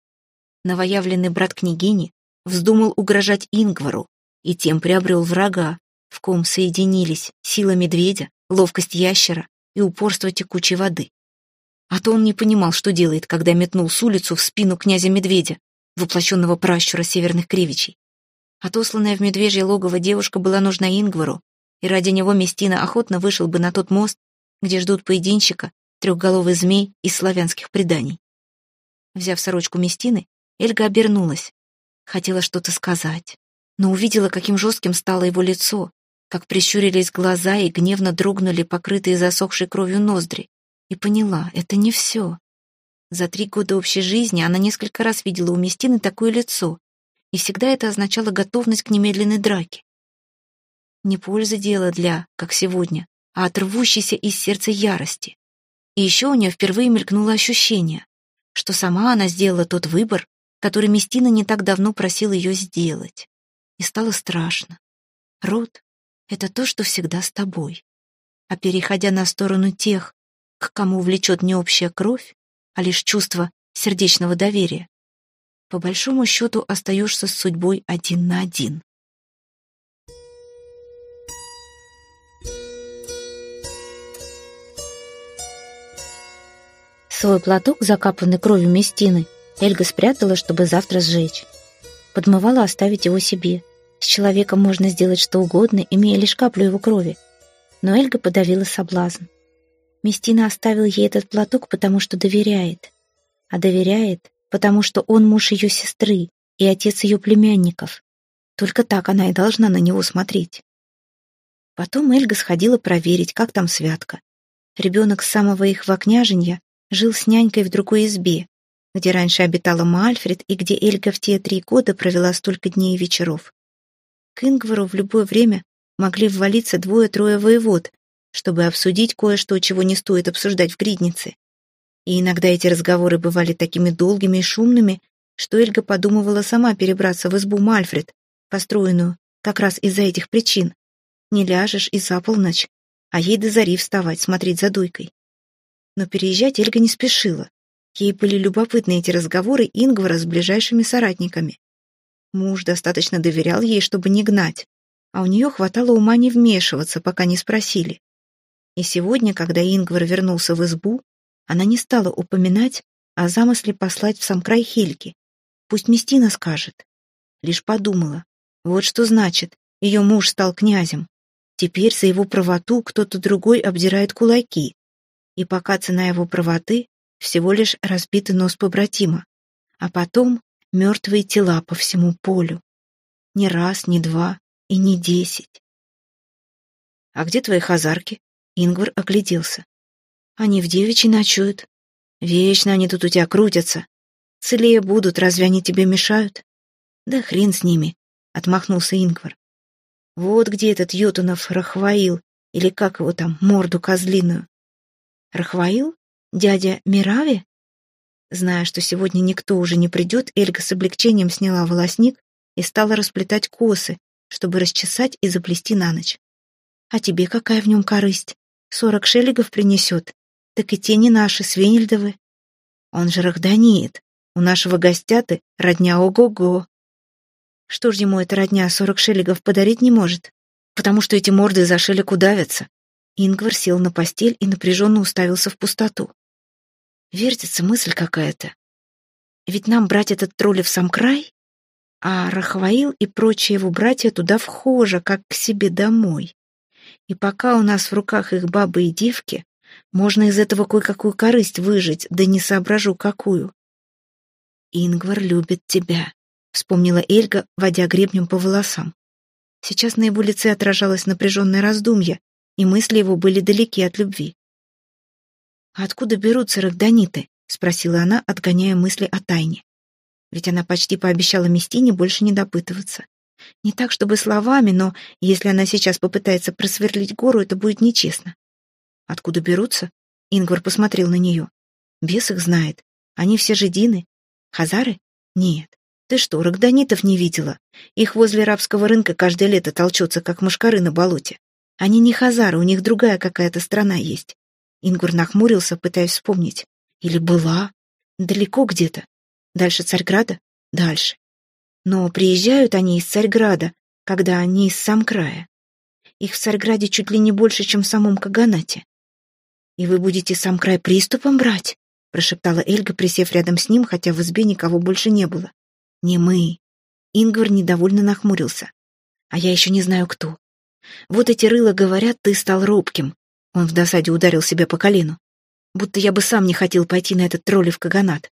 Новоявленный брат княгини вздумал угрожать Ингвару и тем приобрел врага, в ком соединились сила медведя, ловкость ящера и упорство текучей воды. А то он не понимал, что делает, когда метнул с улицу в спину князя-медведя, воплощенного пращура северных кривичей. Отосланная в медвежье логово девушка была нужна Ингвару, и ради него Местина охотно вышел бы на тот мост, где ждут поединщика, трехголовый змей из славянских преданий. Взяв сорочку Местины, Эльга обернулась. Хотела что-то сказать, но увидела, каким жестким стало его лицо, как прищурились глаза и гневно дрогнули покрытые засохшей кровью ноздри, и поняла, это не все. За три года общей жизни она несколько раз видела у Местины такое лицо, и всегда это означало готовность к немедленной драке. Не польза дело для, как сегодня, а от рвущейся из сердца ярости. И еще у нее впервые мелькнуло ощущение, что сама она сделала тот выбор, который Местина не так давно просил ее сделать. И стало страшно. Род — это то, что всегда с тобой. А переходя на сторону тех, к кому влечет не общая кровь, а лишь чувство сердечного доверия. По большому счету остаешься с судьбой один на один. Свой платок, закапанный кровью Местины, Эльга спрятала, чтобы завтра сжечь. Подмывала оставить его себе. С человеком можно сделать что угодно, имея лишь каплю его крови. Но Эльга подавила соблазн. Местина оставил ей этот платок, потому что доверяет. А доверяет, потому что он муж ее сестры и отец ее племянников. Только так она и должна на него смотреть. Потом Эльга сходила проверить, как там Святка. Ребенок с самого их вокняженья жил с нянькой в другой избе, где раньше обитала Мальфред и где Эльга в те три года провела столько дней и вечеров. К Ингвару в любое время могли ввалиться двое-трое воевод, чтобы обсудить кое-что, чего не стоит обсуждать в гриднице. И иногда эти разговоры бывали такими долгими и шумными, что Эльга подумывала сама перебраться в избу Мальфред, построенную как раз из-за этих причин. Не ляжешь и за полночь, а ей до зари вставать, смотреть за дойкой. Но переезжать Эльга не спешила. Ей были любопытны эти разговоры Ингвара с ближайшими соратниками. Муж достаточно доверял ей, чтобы не гнать, а у нее хватало ума не вмешиваться, пока не спросили. И сегодня, когда Ингвар вернулся в избу, она не стала упоминать о замысле послать в сам край Хельки. Пусть Местина скажет. Лишь подумала. Вот что значит, ее муж стал князем. Теперь за его правоту кто-то другой обдирает кулаки. И пока цена его правоты всего лишь разбитый нос побратима, а потом мертвые тела по всему полю. Ни раз, ни два и не десять. «А где твои хазарки?» Ингвар огляделся. «Они в девичьей ночуют. Вечно они тут у тебя крутятся. Целее будут, разве они тебе мешают?» «Да хрен с ними», — отмахнулся Ингвар. «Вот где этот Йотунов Рахваил, или как его там, морду козлиную». «Рахваил? Дядя Мирави?» Зная, что сегодня никто уже не придет, Эльга с облегчением сняла волосник и стала расплетать косы, чтобы расчесать и заплести на ночь. «А тебе какая в нем корысть? Сорок шелегов принесет. Так и те не наши, Свенельдовы. Он же рахданеет. У нашего гостяты родня ого-го. Что ж ему эта родня сорок шелегов подарить не может? Потому что эти морды за шелег удавятся. Ингвар сел на постель и напряженно уставился в пустоту. Вертится мысль какая-то. Ведь нам брать этот тролль в сам край, а Рахваил и прочие его братья туда вхожи, как к себе домой. И пока у нас в руках их бабы и девки, можно из этого кое-какую корысть выжить, да не соображу, какую. «Ингвар любит тебя», — вспомнила Эльга, водя гребнем по волосам. Сейчас на его лице отражалось напряженное раздумье, и мысли его были далеки от любви. «А откуда берутся рогданиты?» — спросила она, отгоняя мысли о тайне. Ведь она почти пообещала Местине больше не допытываться. Не так, чтобы словами, но если она сейчас попытается просверлить гору, это будет нечестно. Откуда берутся? Ингвар посмотрел на нее. Бес их знает. Они все жидины. Хазары? Нет. Ты что, рогданитов не видела? Их возле рабского рынка каждое лето толчется, как мушкары на болоте. Они не хазары, у них другая какая-то страна есть. Ингвар нахмурился, пытаясь вспомнить. Или была? Далеко где-то. Дальше Царьграда? Дальше. Но приезжают они из Царьграда, когда они из сам края. Их в Царьграде чуть ли не больше, чем в самом Каганате. «И вы будете сам край приступом брать?» прошептала Эльга, присев рядом с ним, хотя в избе никого больше не было. «Не мы». Ингвар недовольно нахмурился. «А я еще не знаю, кто. Вот эти рыла говорят, ты стал робким». Он в досаде ударил себя по колену. «Будто я бы сам не хотел пойти на этот троллев каганат.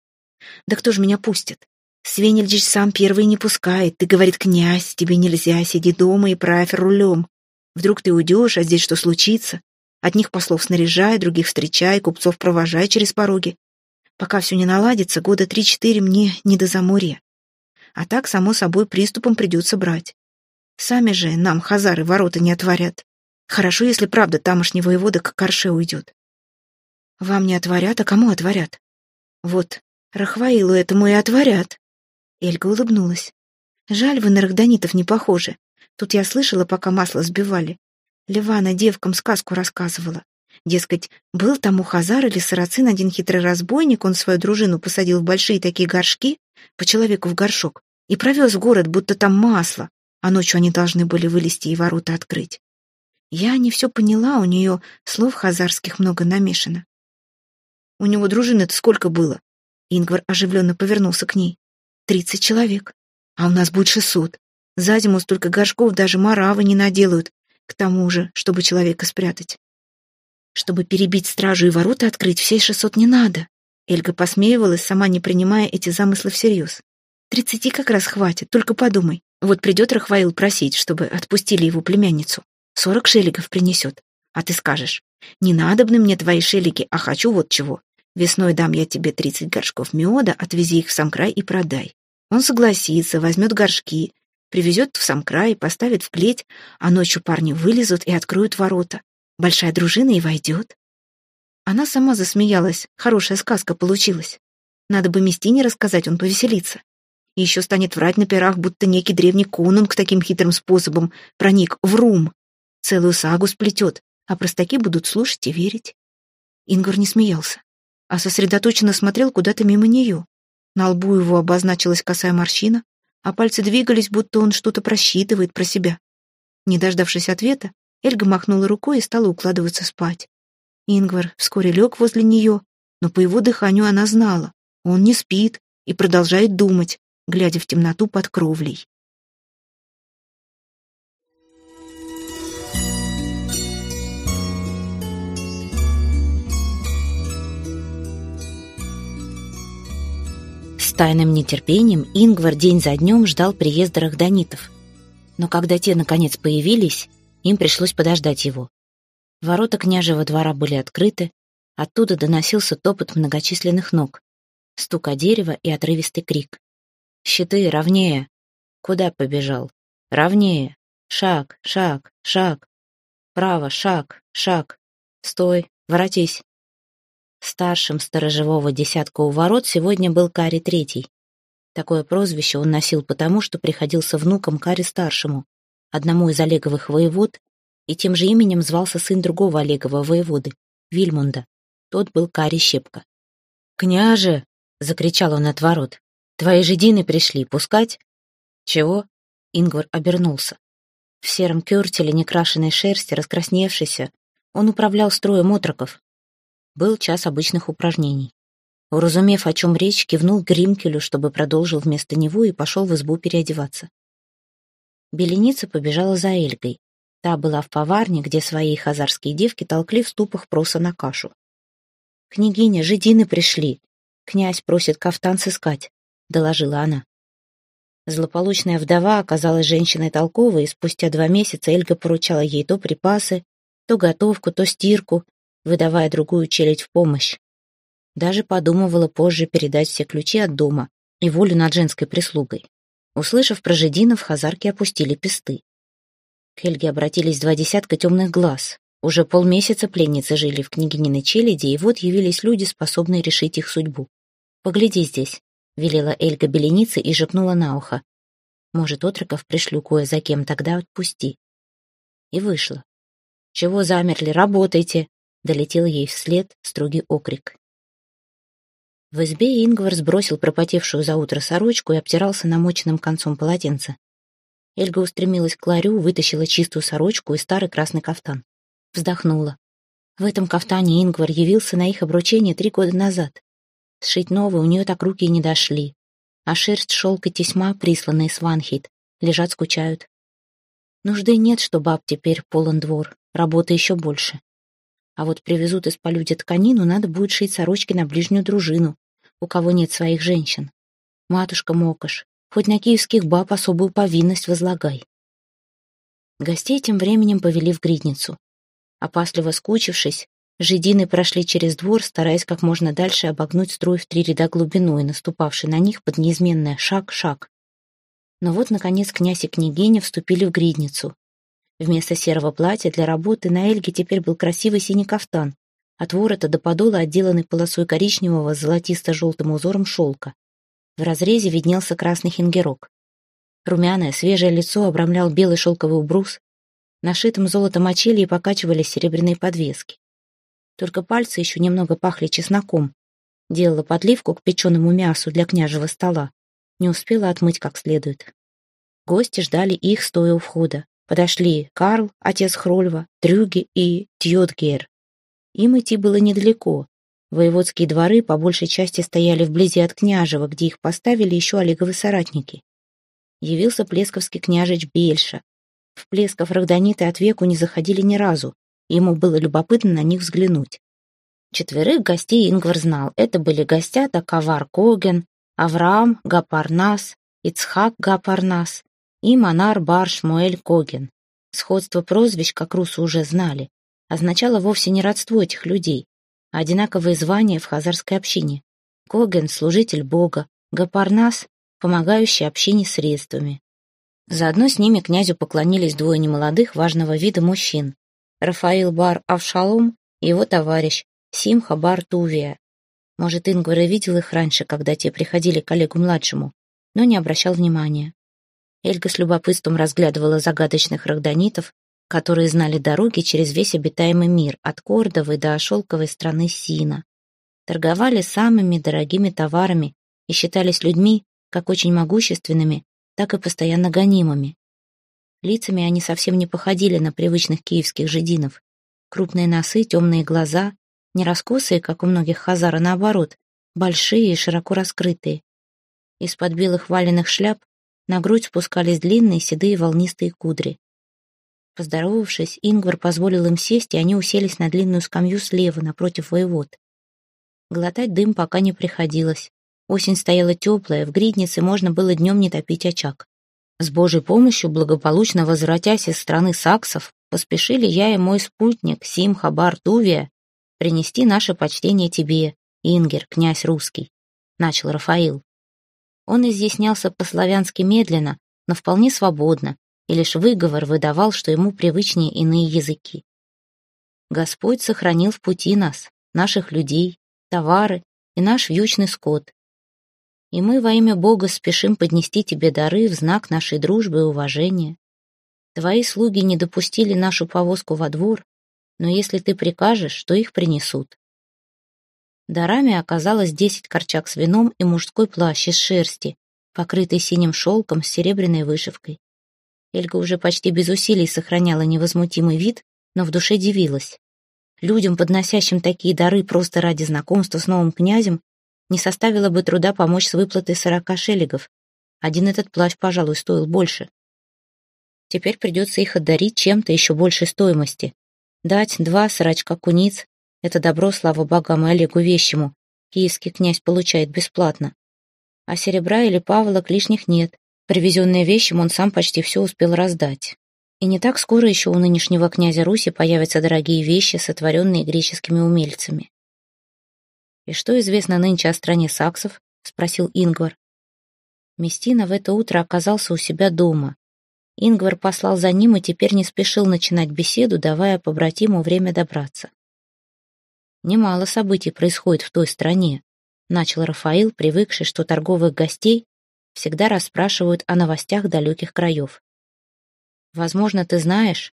Да кто же меня пустит? Свенельдич сам первый не пускает. Ты, говорит, князь, тебе нельзя, сиди дома и правь рулем. Вдруг ты уйдешь, а здесь что случится? Одних послов снаряжай, других встречай, купцов провожай через пороги. Пока все не наладится, года три-четыре мне не до заморья. А так, само собой, приступом придется брать. Сами же нам хазары ворота не отворят. Хорошо, если правда тамошний воевода к Карше уйдет. Вам не отворят, а кому отворят? Вот, Рахваилу этому и отворят. Эльга улыбнулась. «Жаль, вы на рахданитов не похожи. Тут я слышала, пока масло сбивали. Ливана девкам сказку рассказывала. Дескать, был там у Хазар или Сарацин один хитрый разбойник, он свою дружину посадил в большие такие горшки, по человеку в горшок, и провез в город, будто там масло, а ночью они должны были вылезти и ворота открыть. Я не все поняла, у нее слов хазарских много намешано. У него дружины-то сколько было? Ингвар оживленно повернулся к ней. Тридцать человек. А у нас будет шестьсот. За зиму столько горшков даже маравы не наделают, к тому же, чтобы человека спрятать. Чтобы перебить стражу и ворота открыть, все шестьсот не надо. Эльга посмеивалась, сама не принимая эти замыслы всерьез. Тридцати как раз хватит, только подумай. Вот придет Рахваил просить, чтобы отпустили его племянницу. Сорок шелегов принесет. А ты скажешь, не надобны мне твои шелеги, а хочу вот чего. Весной дам я тебе тридцать горшков меда, отвези их в сам край и продай. Он согласится, возьмет горшки, привезет в сам край, поставит в клеть, а ночью парни вылезут и откроют ворота. Большая дружина и войдет. Она сама засмеялась, хорошая сказка получилась. Надо бы Местине рассказать, он повеселится. Еще станет врать на пирах, будто некий древний конунг таким хитрым способом проник в рум. Целую сагу сплетет, а простаки будут слушать и верить. Ингвар не смеялся, а сосредоточенно смотрел куда-то мимо нее. На лбу его обозначилась косая морщина, а пальцы двигались, будто он что-то просчитывает про себя. Не дождавшись ответа, Эльга махнула рукой и стала укладываться спать. Ингвар вскоре лег возле нее, но по его дыханию она знала, он не спит и продолжает думать, глядя в темноту под кровлей. Тайным нетерпением Ингвар день за днем ждал приезда рахданитов. Но когда те, наконец, появились, им пришлось подождать его. Ворота княжего двора были открыты, оттуда доносился топот многочисленных ног, стук о дерево и отрывистый крик. «Щиты, ровнее!» «Куда побежал?» «Ровнее! Шаг, шаг, шаг! Право, шаг, шаг! Стой, воротись!» Старшим сторожевого десятка у ворот сегодня был Кари Третий. Такое прозвище он носил потому, что приходился внуком Кари Старшему, одному из Олеговых воевод, и тем же именем звался сын другого Олегова воеводы, Вильмунда. Тот был Кари Щепка. «Княже!» — закричал он от ворот. «Твои жидины пришли, пускать?» «Чего?» — Ингвар обернулся. В сером кюртеле некрашенной шерсти, раскрасневшийся, он управлял строем отроков. Был час обычных упражнений. Уразумев, о чем речь, кивнул Гримкелю, чтобы продолжил вместо него и пошел в избу переодеваться. Беленица побежала за Эльгой. Та была в поварне, где свои хазарские девки толкли в ступах проса на кашу. «Княгиня, жидины пришли. Князь просит кафтан сыскать», — доложила она. Злополучная вдова оказалась женщиной толковой, и спустя два месяца Эльга поручала ей то припасы, то готовку, то стирку, выдавая другую челядь в помощь. Даже подумывала позже передать все ключи от дома и волю над женской прислугой. Услышав про жидинов, хазарки опустили песты. К Эльге обратились два десятка темных глаз. Уже полмесяца пленницы жили в княгининой челяди, и вот явились люди, способные решить их судьбу. «Погляди здесь», — велела Эльга беленице и шепнула на ухо. «Может, отроков пришлю кое за кем, тогда отпусти». И вышла. «Чего замерли? Работайте!» — долетел ей вслед строгий окрик. В избе Ингвар сбросил пропотевшую за утро сорочку и обтирался намоченным концом полотенца. Эльга устремилась к ларю, вытащила чистую сорочку и старый красный кафтан. Вздохнула. В этом кафтане Ингвар явился на их обручение три года назад. Сшить новый у нее так руки и не дошли. А шерсть, шелк и тесьма, присланные с Ванхейт, лежат, скучают. Нужды нет, что баб теперь полон двор, работы еще больше. А вот привезут из полюдя тканину, надо будет шить сорочки на ближнюю дружину, у кого нет своих женщин. Матушка Мокош, хоть на киевских баб особую повинность возлагай. Гостей тем временем повели в гридницу. Опасливо скучившись, жидины прошли через двор, стараясь как можно дальше обогнуть строй в три ряда глубиной, наступавший на них под неизменное шаг-шаг. Но вот, наконец, князь и княгиня вступили в гридницу, Вместо серого платья для работы на Эльге теперь был красивый синий кафтан, от ворота до подола отделанный полосой коричневого с золотисто-желтым узором шелка. В разрезе виднелся красный хингерок. Румяное, свежее лицо обрамлял белый шелковый убрус. Нашитым золотом очелье покачивались серебряные подвески. только пальцы еще немного пахли чесноком. Делала подливку к печеному мясу для княжего стола. Не успела отмыть как следует. Гости ждали их, стоя у входа. Подошли Карл, отец Хрольва, Дрюги и Тьотгер. Им идти было недалеко. Воеводские дворы по большей части стояли вблизи от княжева, где их поставили еще Олеговы соратники. Явился плесковский княжич Бельша. В Плесков рогданиты от веку не заходили ни разу. Ему было любопытно на них взглянуть. Четверых гостей Ингвар знал. Это были гостята Кавар Коген, Авраам Гапарнас, Ицхак Гапарнас и Монар Бар Шмуэль Коген. Сходство прозвищ, как русы уже знали, означало вовсе не родство этих людей, а одинаковые звания в хазарской общине. Коген — служитель Бога, Гапарнас — помогающий общине средствами. Заодно с ними князю поклонились двое немолодых важного вида мужчин. Рафаил бар Авшалом и его товарищ Симха бар Тувия. Может, Ингвар и видел их раньше, когда те приходили к коллегу-младшему, но не обращал внимания. Эльга с любопытством разглядывала загадочных рогданитов, которые знали дороги через весь обитаемый мир, от Кордовой до шелковой страны Сина. Торговали самыми дорогими товарами и считались людьми как очень могущественными, так и постоянно гонимыми. Лицами они совсем не походили на привычных киевских жидинов. Крупные носы, темные глаза, не раскосые, как у многих хазар, а наоборот, большие и широко раскрытые. Из-под белых валенных шляп на грудь спускались длинные седые волнистые кудри. Поздоровавшись, Ингвар позволил им сесть, и они уселись на длинную скамью слева, напротив воевод. Глотать дым пока не приходилось. Осень стояла теплая, в гриднице можно было днем не топить очаг. С Божьей помощью, благополучно возвратясь из страны саксов, поспешили я и мой спутник Сим Хабар Тувия принести наше почтение тебе, Ингер, князь русский», — начал Рафаил. Он изъяснялся по-славянски медленно, но вполне свободно, и лишь выговор выдавал, что ему привычнее иные языки. Господь сохранил в пути нас, наших людей, товары и наш вьючный скот, и мы во имя Бога спешим поднести тебе дары в знак нашей дружбы и уважения. Твои слуги не допустили нашу повозку во двор, но если ты прикажешь, то их принесут. Дарами оказалось десять корчак с вином и мужской плащ из шерсти, покрытый синим шелком с серебряной вышивкой. Эльга уже почти без усилий сохраняла невозмутимый вид, но в душе дивилась. Людям, подносящим такие дары просто ради знакомства с новым князем, не составило бы труда помочь с выплатой сорока шелегов. Один этот плащ, пожалуй, стоил больше. Теперь придется их одарить чем-то еще большей стоимости. Дать два срачка куниц — это добро, слава богам и Олегу Вещему, киевский князь получает бесплатно. А серебра или паволок лишних нет. Привезенные вещим он сам почти все успел раздать. И не так скоро еще у нынешнего князя Руси появятся дорогие вещи, сотворенные греческими умельцами. «И что известно нынче о стране саксов?» — спросил Ингвар. Местина в это утро оказался у себя дома. Ингвар послал за ним и теперь не спешил начинать беседу, давая побратиму время добраться. «Немало событий происходит в той стране», — начал Рафаил, привыкший, что торговых гостей всегда расспрашивают о новостях далеких краев. «Возможно, ты знаешь,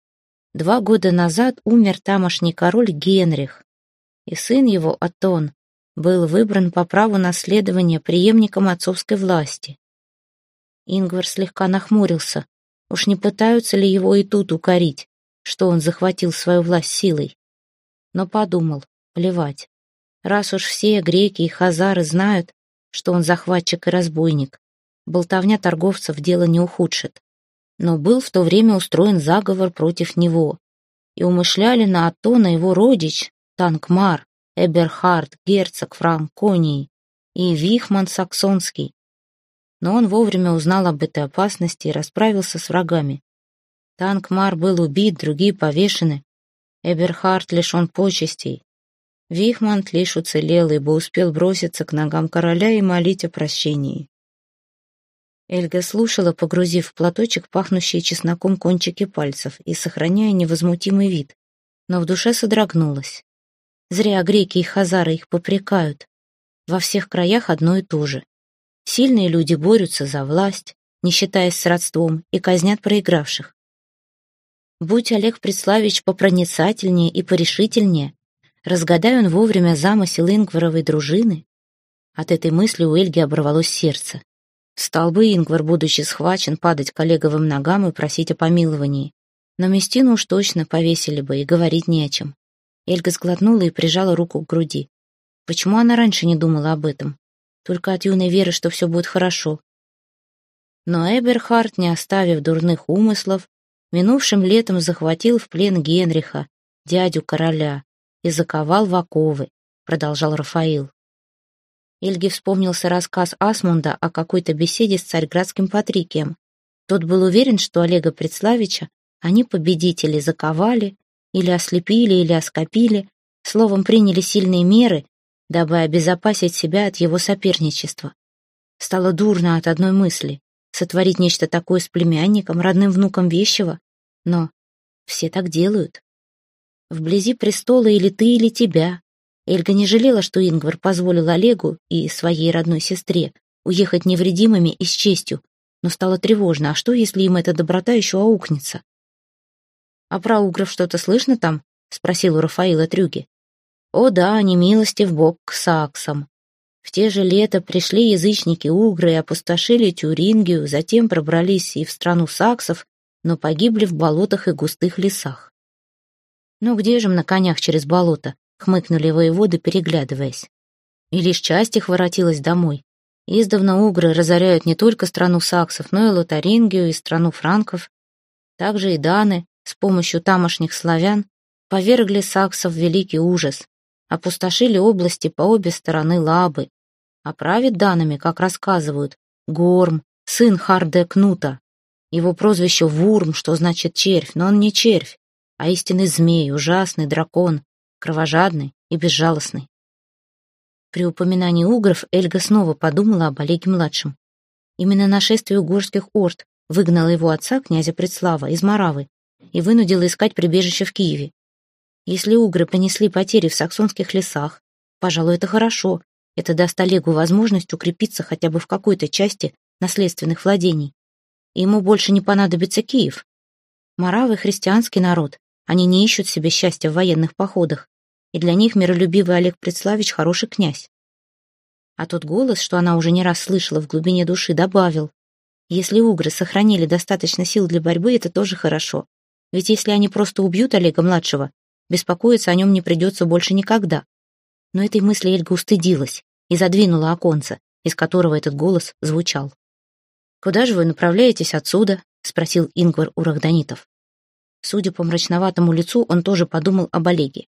два года назад умер тамошний король Генрих, и сын его, Атон, был выбран по праву наследования преемником отцовской власти. Ингвар слегка нахмурился. Уж не пытаются ли его и тут укорить, что он захватил свою власть силой? Но подумал, плевать. Раз уж все греки и хазары знают, что он захватчик и разбойник, болтовня торговцев дело не ухудшит. Но был в то время устроен заговор против него, и умышляли на Атона его родич, Танкмар, Эберхард, герцог Франконии и Вихман Саксонский. Но он вовремя узнал об этой опасности и расправился с врагами. Танкмар был убит, другие повешены. Эберхард лишен почестей. Вихмант лишь уцелел, ибо успел броситься к ногам короля и молить о прощении. Эльга слушала, погрузив в платочек пахнущие чесноком кончики пальцев и сохраняя невозмутимый вид, но в душе содрогнулась. Зря греки и хазары их попрекают. Во всех краях одно и то же. Сильные люди борются за власть, не считаясь с родством, и казнят проигравших. Будь Олег Преславич попроницательнее и порешительнее, Разгадай он вовремя замысел Ингваровой дружины. От этой мысли у Эльги оборвалось сердце. Стал бы Ингвар, будучи схвачен, падать коллеговым ногам и просить о помиловании. Но Местину уж точно повесили бы, и говорить не о чем. Эльга сглотнула и прижала руку к груди. Почему она раньше не думала об этом? Только от юной веры, что все будет хорошо. Но Эберхард, не оставив дурных умыслов, минувшим летом захватил в плен Генриха, дядю короля, и заковал в оковы, продолжал Рафаил. Эльге вспомнился рассказ Асмунда о какой-то беседе с царьградским Патрикием. Тот был уверен, что Олега Предславича они победители заковали, или ослепили, или оскопили, словом, приняли сильные меры, дабы обезопасить себя от его соперничества. Стало дурно от одной мысли — сотворить нечто такое с племянником, родным внуком вещего. Но все так делают. Вблизи престола или ты, или тебя, Эльга не жалела, что Ингвар позволил Олегу и своей родной сестре уехать невредимыми и с честью, но стало тревожно, а что, если им эта доброта еще аукнется? «А про угров что-то слышно там?» — спросил у Рафаила Трюги. «О да, они милости в бок к саксам. В те же лета пришли язычники-угры и опустошили Тюрингию, затем пробрались и в страну саксов, но погибли в болотах и густых лесах. Ну где же на конях через болото? хмыкнули воеводы, переглядываясь. И лишь часть их воротилась домой. Издавна угры разоряют не только страну саксов, но и Лотарингию и страну франков. Также и даны с помощью тамошних славян повергли саксов в великий ужас, опустошили области по обе стороны Лабы. А правит данными, как рассказывают, Горм, сын Харде Кнута. Его прозвище Вурм, что значит червь, но он не червь, а истинный змей, ужасный дракон, кровожадный и безжалостный. При упоминании угров Эльга снова подумала об Олеге-младшем. Именно нашествие угорских орд выгнало его отца, князя Предслава, из Моравы и вынудило искать прибежище в Киеве. Если угры понесли потери в саксонских лесах, пожалуй, это хорошо. Это даст Олегу возможность укрепиться хотя бы в какой-то части наследственных владений. И ему больше не понадобится Киев. Моравы — христианский народ. Они не ищут себе счастья в военных походах и для них миролюбивый Олег Предславич хороший князь. А тот голос, что она уже не раз слышала в глубине души, добавил, если угры сохранили достаточно сил для борьбы, это тоже хорошо. Ведь если они просто убьют Олега-младшего, беспокоиться о нем не придется больше никогда. Но этой мысли Эльга устыдилась и задвинула оконце, из которого этот голос звучал. «Куда же вы направляетесь отсюда?» — спросил Ингвар у Рахданитов. Судя по мрачноватому лицу, он тоже подумал об Олеге.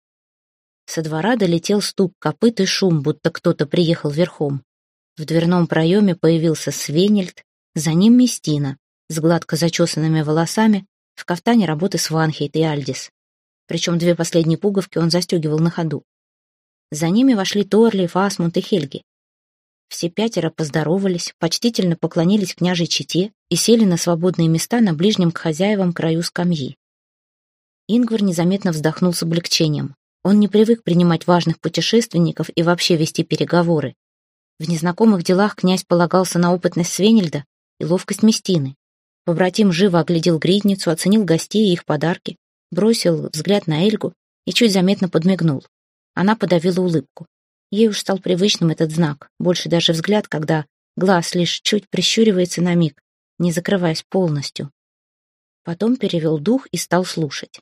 Со двора долетел стук копыт и шум, будто кто-то приехал верхом. В дверном проеме появился Свенельд, за ним Местина, с гладко зачесанными волосами, в кафтане работы Сванхейт и Альдис. Причем две последние пуговки он застегивал на ходу. За ними вошли Торли, Фасмунд и Хельги. Все пятеро поздоровались, почтительно поклонились княжей чете и сели на свободные места на ближнем к хозяевам краю скамьи. Ингвар незаметно вздохнул с облегчением. Он не привык принимать важных путешественников и вообще вести переговоры. В незнакомых делах князь полагался на опытность Свенельда и ловкость Местины. Побратим живо оглядел гридницу, оценил гостей и их подарки, бросил взгляд на Эльгу и чуть заметно подмигнул. Она подавила улыбку. Ей уж стал привычным этот знак, больше даже взгляд, когда глаз лишь чуть прищуривается на миг, не закрываясь полностью. Потом перевел дух и стал слушать.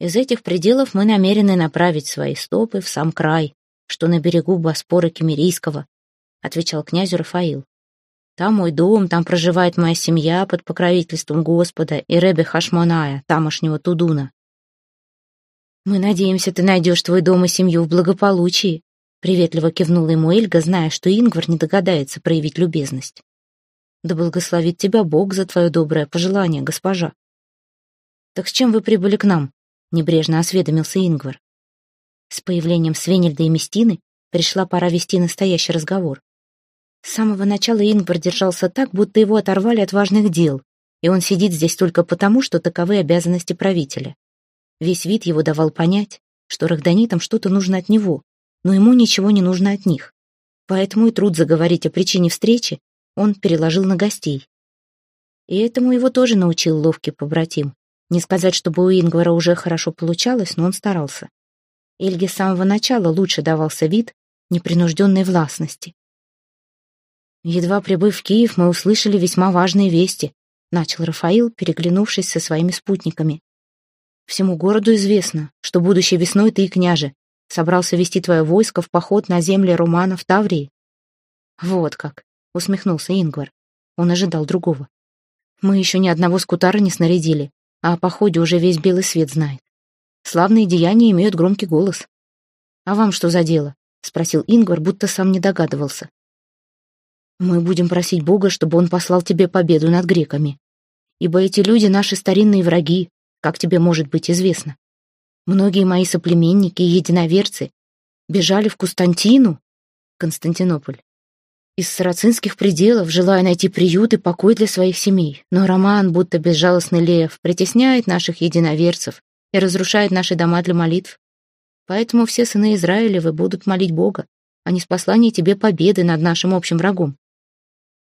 Из этих пределов мы намерены направить свои стопы в сам край, что на берегу Боспора Кемерийского, отвечал князю Рафаил. Там мой дом, там проживает моя семья под покровительством Господа и Ребе Хашмоная, тамошнего Тудуна. Мы надеемся, ты найдешь твой дом и семью в благополучии, приветливо кивнула ему Эльга, зная, что Ингвар не догадается проявить любезность. Да благословит тебя Бог за твое доброе пожелание, госпожа. Так с чем вы прибыли к нам? Небрежно осведомился Ингвар. С появлением Свенельда и Местины пришла пора вести настоящий разговор. С самого начала Ингвар держался так, будто его оторвали от важных дел, и он сидит здесь только потому, что таковы обязанности правителя. Весь вид его давал понять, что рахданитам что-то нужно от него, но ему ничего не нужно от них. Поэтому и труд заговорить о причине встречи он переложил на гостей. И этому его тоже научил ловкий побратим. Не сказать, чтобы у Ингвара уже хорошо получалось, но он старался. Эльге с самого начала лучше давался вид непринужденной властности. Едва прибыв в Киев, мы услышали весьма важные вести, начал Рафаил, переглянувшись со своими спутниками. Всему городу известно, что будущей весной ты, княже, собрался вести твое войско в поход на земли Романа в Таврии. Вот как, усмехнулся Ингвар. Он ожидал другого. Мы еще ни одного скутара не снарядили, а о походе уже весь белый свет знает. Славные деяния имеют громкий голос. А вам что за дело? спросил Ингвар, будто сам не догадывался. Мы будем просить Бога, чтобы он послал тебе победу над греками. Ибо эти люди наши старинные враги, как тебе может быть известно. Многие мои соплеменники и единоверцы бежали в Кустантину, Константинополь, из сарацинских пределов, желая найти приют и покой для своих семей. Но Роман, будто безжалостный лев, притесняет наших единоверцев и разрушает наши дома для молитв. Поэтому все сыны Израилевы будут молить Бога, а не с послания тебе победы над нашим общим врагом.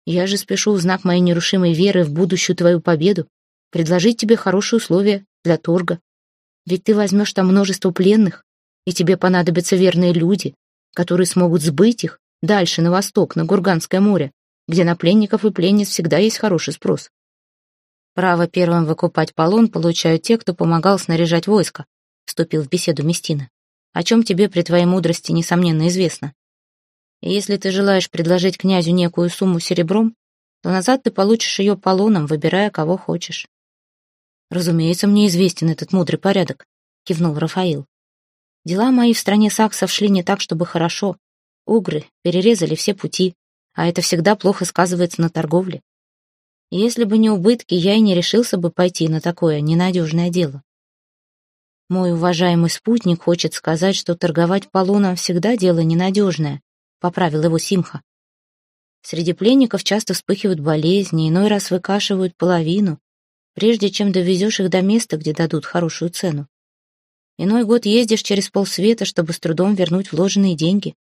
Я же спешу в знак моей нерушимой веры в будущую твою победу предложить тебе хорошие условия для торга. Ведь ты возьмешь там множество пленных, и тебе понадобятся верные люди, которые смогут сбыть их дальше, на восток, на Гурганское море, где на пленников и пленниц всегда есть хороший спрос. Право первым выкупать полон получают те, кто помогал снаряжать войско, вступил в беседу Местина, о чем тебе при твоей мудрости, несомненно, известно. И если ты желаешь предложить князю некую сумму серебром, то назад ты получишь ее полоном, выбирая, кого хочешь. Разумеется, мне известен этот мудрый порядок, кивнул Рафаил. Дела мои в стране саксов шли не так, чтобы хорошо, Угры перерезали все пути, а это всегда плохо сказывается на торговле. Если бы не убытки, я и не решился бы пойти на такое ненадежное дело. Мой уважаемый спутник хочет сказать, что торговать полоном всегда дело ненадежное, поправил его Симха. Среди пленников часто вспыхивают болезни, иной раз выкашивают половину, прежде чем довезешь их до места, где дадут хорошую цену. Иной год ездишь через полсвета, чтобы с трудом вернуть вложенные деньги.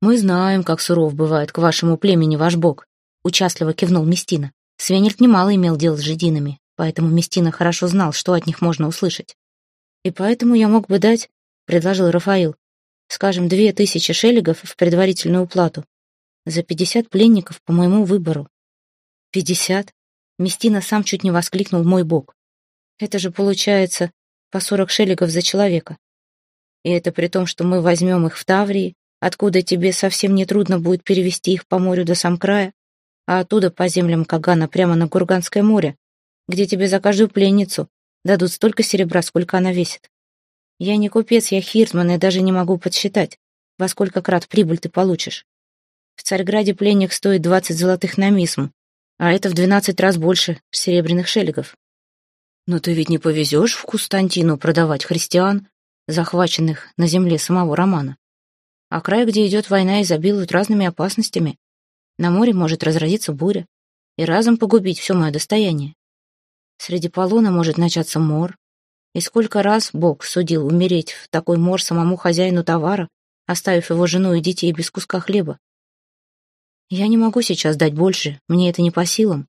«Мы знаем, как суров бывает к вашему племени ваш бог», — участливо кивнул Местина. Свенельд немало имел дел с жидинами, поэтому Местина хорошо знал, что от них можно услышать. «И поэтому я мог бы дать», — предложил Рафаил, «скажем, две тысячи шеллигов в предварительную уплату. За пятьдесят пленников по моему выбору». «Пятьдесят?» Местина сам чуть не воскликнул мой бог. «Это же получается по сорок шеллигов за человека. И это при том, что мы возьмем их в Таврии, откуда тебе совсем нетрудно будет перевести их по морю до Самкрая, а оттуда по землям Кагана прямо на Гурганское море, где тебе за каждую пленницу дадут столько серебра, сколько она весит. Я не купец, я хиртман, и даже не могу подсчитать, во сколько крат прибыль ты получишь. В Царьграде пленник стоит двадцать золотых на мисм, а это в двенадцать раз больше серебряных шелегов. Но ты ведь не повезешь в Кустантину продавать христиан, захваченных на земле самого Романа. А край, где идет война, изобилует разными опасностями. На море может разразиться буря и разом погубить все мое достояние. Среди полона может начаться мор. И сколько раз Бог судил умереть в такой мор самому хозяину товара, оставив его жену и детей без куска хлеба. Я не могу сейчас дать больше, мне это не по силам.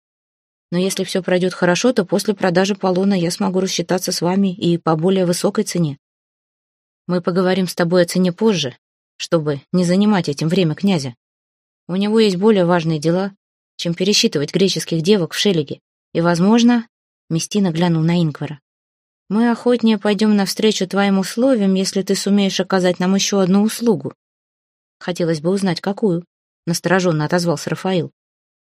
Но если все пройдет хорошо, то после продажи полона я смогу рассчитаться с вами и по более высокой цене. Мы поговорим с тобой о цене позже, чтобы не занимать этим время князя. У него есть более важные дела, чем пересчитывать греческих девок в Шелеге. И, возможно, Местина глянул на Ингвара. Мы охотнее пойдем навстречу твоим условиям, если ты сумеешь оказать нам еще одну услугу. Хотелось бы узнать, какую. Настороженно отозвался Рафаил.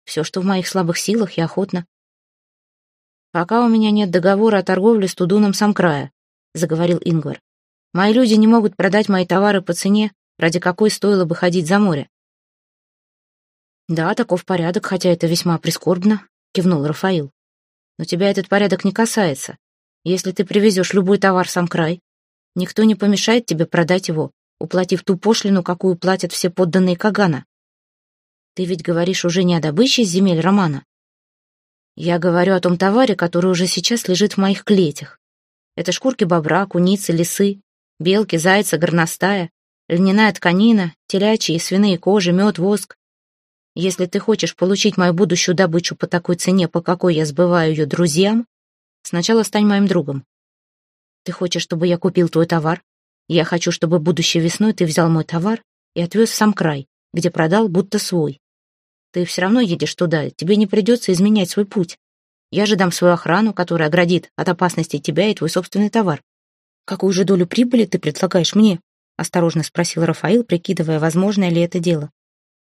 Все, что в моих слабых силах, я охотно. Пока у меня нет договора о торговле с Тудуном Самкрая, заговорил Ингвар. Мои люди не могут продать мои товары по цене, ради какой стоило бы ходить за море. «Да, таков порядок, хотя это весьма прискорбно», — кивнул Рафаил. «Но тебя этот порядок не касается. Если ты привезешь любой товар в сам край, никто не помешает тебе продать его, уплатив ту пошлину, какую платят все подданные Кагана. Ты ведь говоришь уже не о добыче из земель Романа. Я говорю о том товаре, который уже сейчас лежит в моих клетях. Это шкурки бобра, куницы, лисы, белки, зайца, горностая, льняная тканина, телячьи и свиные кожи, мед, воск. Если ты хочешь получить мою будущую добычу по такой цене, по какой я сбываю ее друзьям, сначала стань моим другом. Ты хочешь, чтобы я купил твой товар? Я хочу, чтобы будущей весной ты взял мой товар и отвез в сам край, где продал будто свой. Ты все равно едешь туда, тебе не придется изменять свой путь. Я же дам свою охрану, которая оградит от опасности тебя и твой собственный товар. Какую же долю прибыли ты предлагаешь мне? Осторожно спросил Рафаил, прикидывая, возможное ли это дело.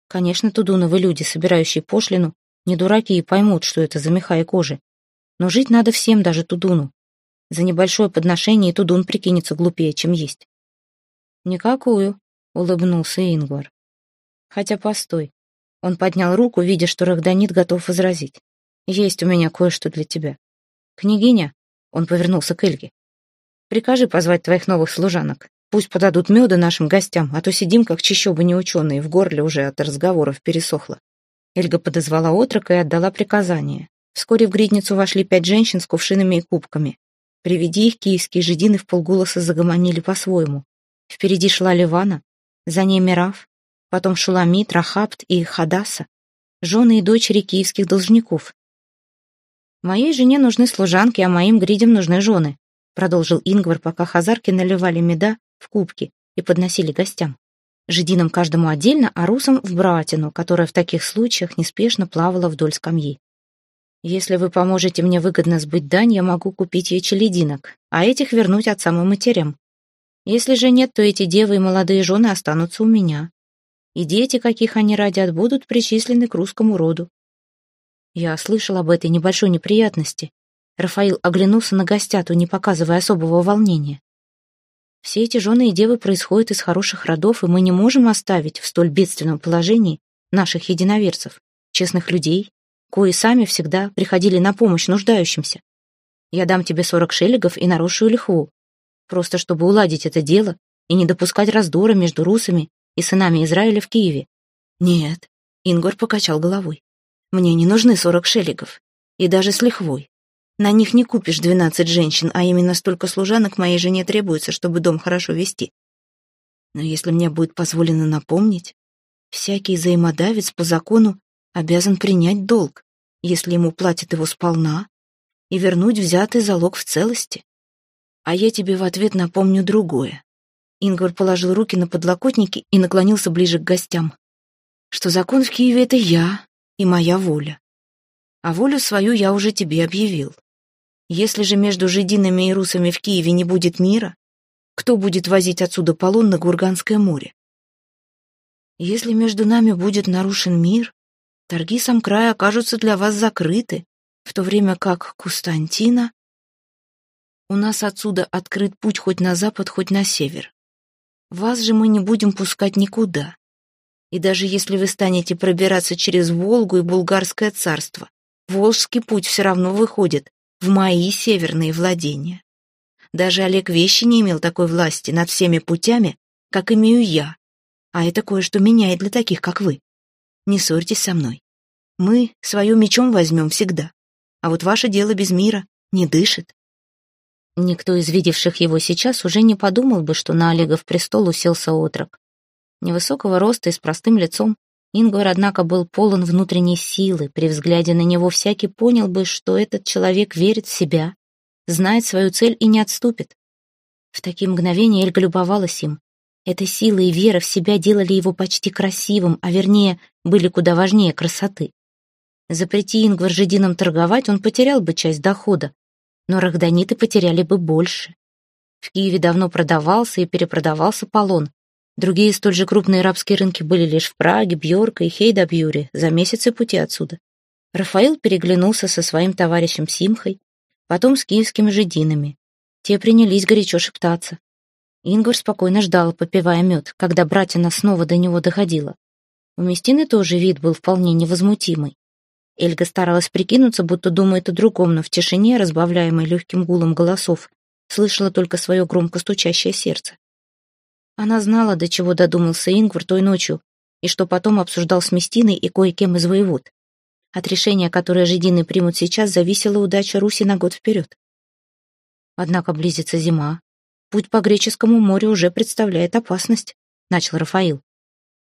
Конечно, тудуновы люди, собирающие пошлину, не дураки и поймут, что это за меха и кожи. Но жить надо всем, даже тудуну. За небольшое подношение тудун прикинется глупее, чем есть. «Никакую», — улыбнулся Ингвар. «Хотя постой». Он поднял руку, видя, что Рахданит готов возразить. «Есть у меня кое-что для тебя». «Княгиня», — он повернулся к Эльге, — «прикажи позвать твоих новых служанок. Пусть подадут меда нашим гостям, а то сидим, как чищобы неученые, в горле уже от разговоров пересохло». Эльга подозвала отрока и отдала приказание. Вскоре в гридницу вошли пять женщин с кувшинами и кубками. Приведи их, киевские жидины в полголоса загомонили по-своему. Впереди шла Ливана, за ней Мираф, потом Шуламит, Рахабт и Хадаса, жены и дочери киевских должников. «Моей жене нужны служанки, а моим гридям нужны жены», продолжил Ингвар, пока хазарки наливали меда в кубки и подносили гостям. Жидинам каждому отдельно, а русам в братину, которая в таких случаях неспешно плавала вдоль скамьи. Если вы поможете мне выгодно сбыть дань, я могу купить ей челединок, а этих вернуть отцам и матерям. Если же нет, то эти девы и молодые жены останутся у меня. И дети, каких они родят, будут причислены к русскому роду. Я слышал об этой небольшой неприятности. Рафаил оглянулся на гостяту, не показывая особого волнения. Все эти жены и девы происходят из хороших родов, и мы не можем оставить в столь бедственном положении наших единоверцев, честных людей, кои сами всегда приходили на помощь нуждающимся. Я дам тебе сорок шелегов и нарушую лихву, просто чтобы уладить это дело и не допускать раздора между русами и сынами Израиля в Киеве. Нет, Ингор покачал головой. Мне не нужны сорок шелегов, и даже с лихвой. На них не купишь двенадцать женщин, а именно столько служанок моей жене требуется, чтобы дом хорошо вести. Но если мне будет позволено напомнить, всякий взаимодавец по закону обязан принять долг если ему платят его сполна, и вернуть взятый залог в целости. А я тебе в ответ напомню другое. Ингвар положил руки на подлокотники и наклонился ближе к гостям. Что закон в Киеве — это я и моя воля. А волю свою я уже тебе объявил. Если же между жидинами и русами в Киеве не будет мира, кто будет возить отсюда полон на Гурганское море? Если между нами будет нарушен мир, торги сам края окажутся для вас закрыты, в то время как Кустантина... У нас отсюда открыт путь хоть на запад, хоть на север. Вас же мы не будем пускать никуда. И даже если вы станете пробираться через Волгу и Булгарское царство, Волжский путь все равно выходит в мои северные владения. Даже Олег Вещи не имел такой власти над всеми путями, как имею я, а это кое-что меняет для таких, как вы. Не ссорьтесь со мной. Мы свое мечом возьмем всегда. А вот ваше дело без мира не дышит. Никто из видевших его сейчас уже не подумал бы, что на Олегов престол уселся отрок. Невысокого роста и с простым лицом, Ингвар, однако, был полон внутренней силы. При взгляде на него всякий понял бы, что этот человек верит в себя, знает свою цель и не отступит. В такие мгновения Эльга любовалась им. Эта сила и вера в себя делали его почти красивым, а вернее, были куда важнее красоты. Запрети Ингвар жидинам торговать, он потерял бы часть дохода, но рахданиты потеряли бы больше. В Киеве давно продавался и перепродавался полон. Другие столь же крупные рабские рынки были лишь в Праге, Бьорка и Хейдабьюре, за месяцы пути отсюда. Рафаил переглянулся со своим товарищем Симхой, потом с киевскими жидинами. Те принялись горячо шептаться. Ингвар спокойно ждал, попивая мед, когда братина снова до него доходила. У Местины тоже вид был вполне невозмутимый. Эльга старалась прикинуться, будто думает о другом, но в тишине, разбавляемой легким гулом голосов, слышала только свое громко стучащее сердце. Она знала, до чего додумался Ингвар той ночью, и что потом обсуждал с Местиной и кое-кем из воевод. От решения, которое жидины примут сейчас, зависела удача Руси на год вперед. Однако близится зима, Путь по Греческому морю уже представляет опасность, начал Рафаил.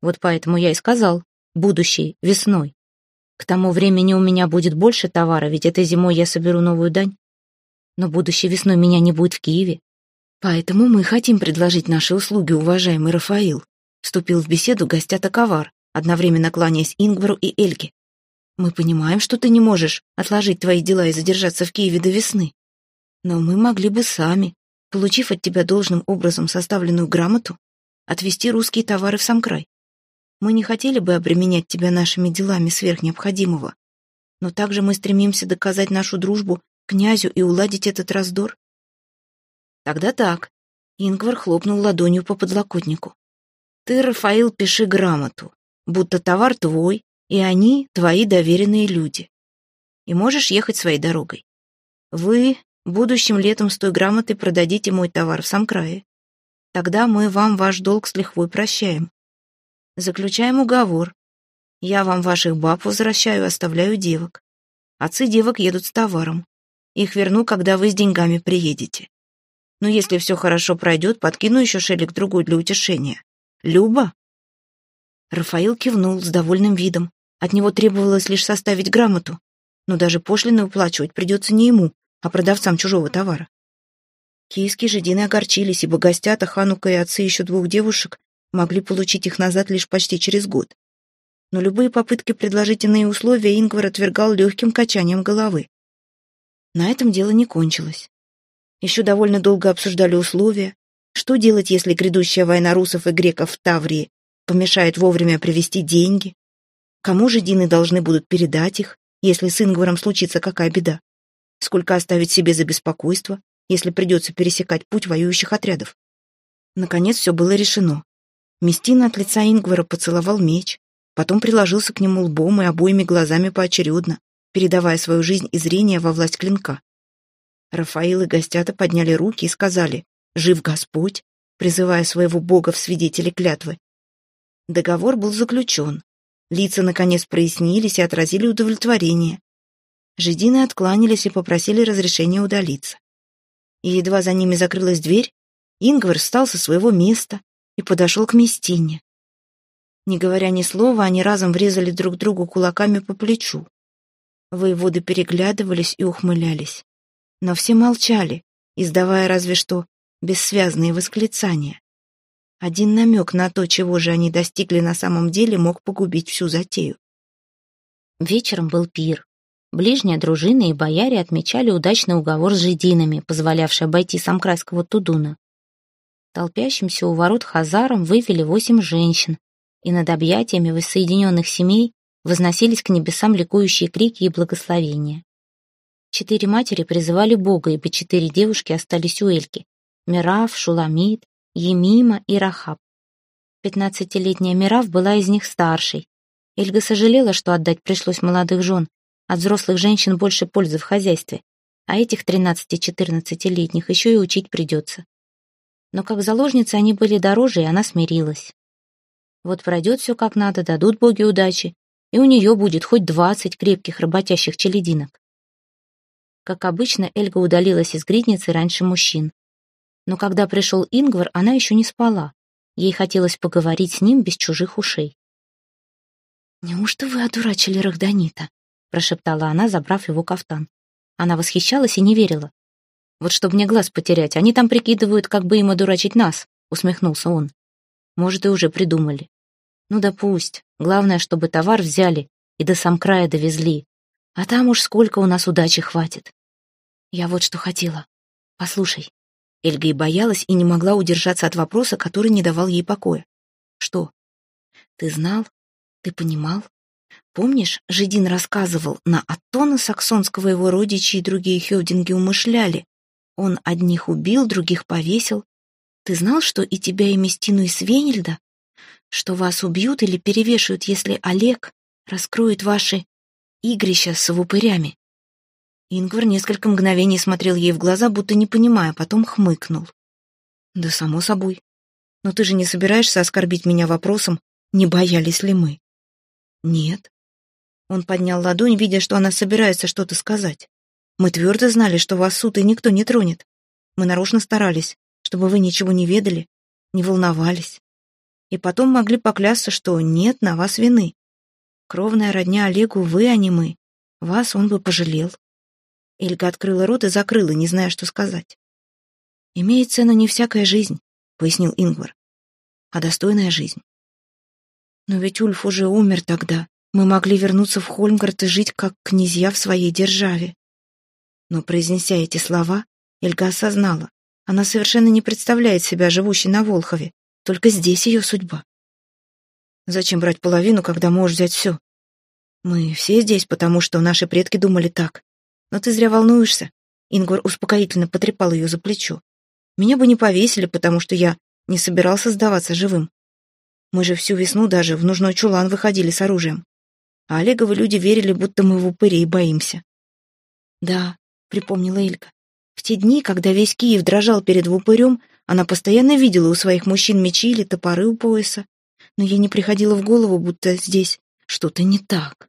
Вот поэтому я и сказал, будущей весной. К тому времени у меня будет больше товара, ведь этой зимой я соберу новую дань. Но будущей весной меня не будет в Киеве. Поэтому мы хотим предложить наши услуги, уважаемый Рафаил, вступил в беседу гостята Ковар, одновременно кланяясь Ингвару и Эльге. Мы понимаем, что ты не можешь отложить твои дела и задержаться в Киеве до весны. Но мы могли бы сами, получив от тебя должным образом составленную грамоту, отвезти русские товары в сам край. Мы не хотели бы обременять тебя нашими делами сверх необходимого, но также мы стремимся доказать нашу дружбу князю и уладить этот раздор. Тогда так. Ингвар хлопнул ладонью по подлокотнику. Ты, Рафаил, пиши грамоту, будто товар твой, и они твои доверенные люди. И можешь ехать своей дорогой. Вы будущим летом с той грамотой продадите мой товар в сам крае. Тогда мы вам ваш долг с лихвой прощаем. Заключаем уговор. Я вам ваших баб возвращаю, оставляю девок. Отцы девок едут с товаром. Их верну, когда вы с деньгами приедете. Но если все хорошо пройдет, подкину еще шелик другой для утешения. Люба?» Рафаил кивнул с довольным видом. От него требовалось лишь составить грамоту. Но даже пошлины уплачивать придется не ему, а продавцам чужого товара. Киевские жидины огорчились, ибо гостята, Ханука и отцы еще двух девушек могли получить их назад лишь почти через год. Но любые попытки предложить иные условия Ингвар отвергал легким качанием головы. На этом дело не кончилось. Еще довольно долго обсуждали условия, что делать, если грядущая война русов и греков в Таврии помешает вовремя привести деньги? Кому же Дины должны будут передать их, если с Ингваром случится какая беда? Сколько оставить себе за беспокойство, если придется пересекать путь воюющих отрядов? Наконец все было решено. Местина от лица Ингвара поцеловал меч, потом приложился к нему лбом и обоими глазами поочередно, передавая свою жизнь и зрение во власть клинка. Рафаил и гостята подняли руки и сказали «Жив Господь», призывая своего бога в свидетели клятвы. Договор был заключен. Лица, наконец, прояснились и отразили удовлетворение. Жидины откланялись и попросили разрешения удалиться. И едва за ними закрылась дверь, Ингвар встал со своего места, и подошел к Местине. Не говоря ни слова, они разом врезали друг другу кулаками по плечу. Воеводы переглядывались и ухмылялись. Но все молчали, издавая разве что бессвязные восклицания. Один намек на то, чего же они достигли на самом деле, мог погубить всю затею. Вечером был пир. Ближняя дружина и бояре отмечали удачный уговор с жидинами, позволявший обойти самкрайского Тудуна. Толпящимся у ворот хазарам вывели восемь женщин, и над объятиями воссоединенных семей возносились к небесам ликующие крики и благословения. Четыре матери призывали Бога, ибо четыре девушки остались у Эльки — Мирав, Шуламид, Емима и Рахаб. Пятнадцатилетняя Мирав была из них старшей. Эльга сожалела, что отдать пришлось молодых жен. От взрослых женщин больше пользы в хозяйстве, а этих тринадцати-четырнадцатилетних еще и учить придется но как заложницы они были дороже, и она смирилась. Вот пройдет все как надо, дадут боги удачи, и у нее будет хоть двадцать крепких работящих челединок. Как обычно, Эльга удалилась из гридницы раньше мужчин. Но когда пришел Ингвар, она еще не спала. Ей хотелось поговорить с ним без чужих ушей. «Неужто вы одурачили Рахданита?» прошептала она, забрав его кафтан. Она восхищалась и не верила. Вот чтобы мне глаз потерять, они там прикидывают, как бы им одурачить нас», — усмехнулся он. «Может, и уже придумали. Ну да пусть. Главное, чтобы товар взяли и до сам края довезли. А там уж сколько у нас удачи хватит. Я вот что хотела. Послушай». Эльга и боялась, и не могла удержаться от вопроса, который не давал ей покоя. «Что? Ты знал? Ты понимал? Помнишь, Жидин рассказывал, на Атона саксонского его родичи и другие хёвдинги умышляли, он одних убил, других повесил. Ты знал, что и тебя, и Местину, и Свенельда? Что вас убьют или перевешают, если Олег раскроет ваши игрища с упырями?» Ингвар несколько мгновений смотрел ей в глаза, будто не понимая, потом хмыкнул. «Да само собой. Но ты же не собираешься оскорбить меня вопросом, не боялись ли мы?» «Нет». Он поднял ладонь, видя, что она собирается что-то сказать. Мы твердо знали, что вас суд и никто не тронет. Мы нарочно старались, чтобы вы ничего не ведали, не волновались. И потом могли поклясться, что нет на вас вины. Кровная родня Олегу вы, а не мы. Вас он бы пожалел. Эльга открыла рот и закрыла, не зная, что сказать. «Имеет цену не всякая жизнь», — пояснил Ингвар, — «а достойная жизнь». «Но ведь Ульф уже умер тогда. Мы могли вернуться в Хольмгард и жить как князья в своей державе». Но, произнеся эти слова, Эльга осознала, она совершенно не представляет себя живущей на Волхове, только здесь ее судьба. Зачем брать половину, когда можешь взять все? Мы все здесь, потому что наши предки думали так. Но ты зря волнуешься. Ингвар успокоительно потрепал ее за плечо. Меня бы не повесили, потому что я не собирался сдаваться живым. Мы же всю весну даже в нужной чулан выходили с оружием. А Олеговы люди верили, будто мы в упырей боимся. Да, припомнила Элька. В те дни, когда весь Киев дрожал перед упырем, она постоянно видела у своих мужчин мечи или топоры у пояса. Но ей не приходило в голову, будто здесь что-то не так.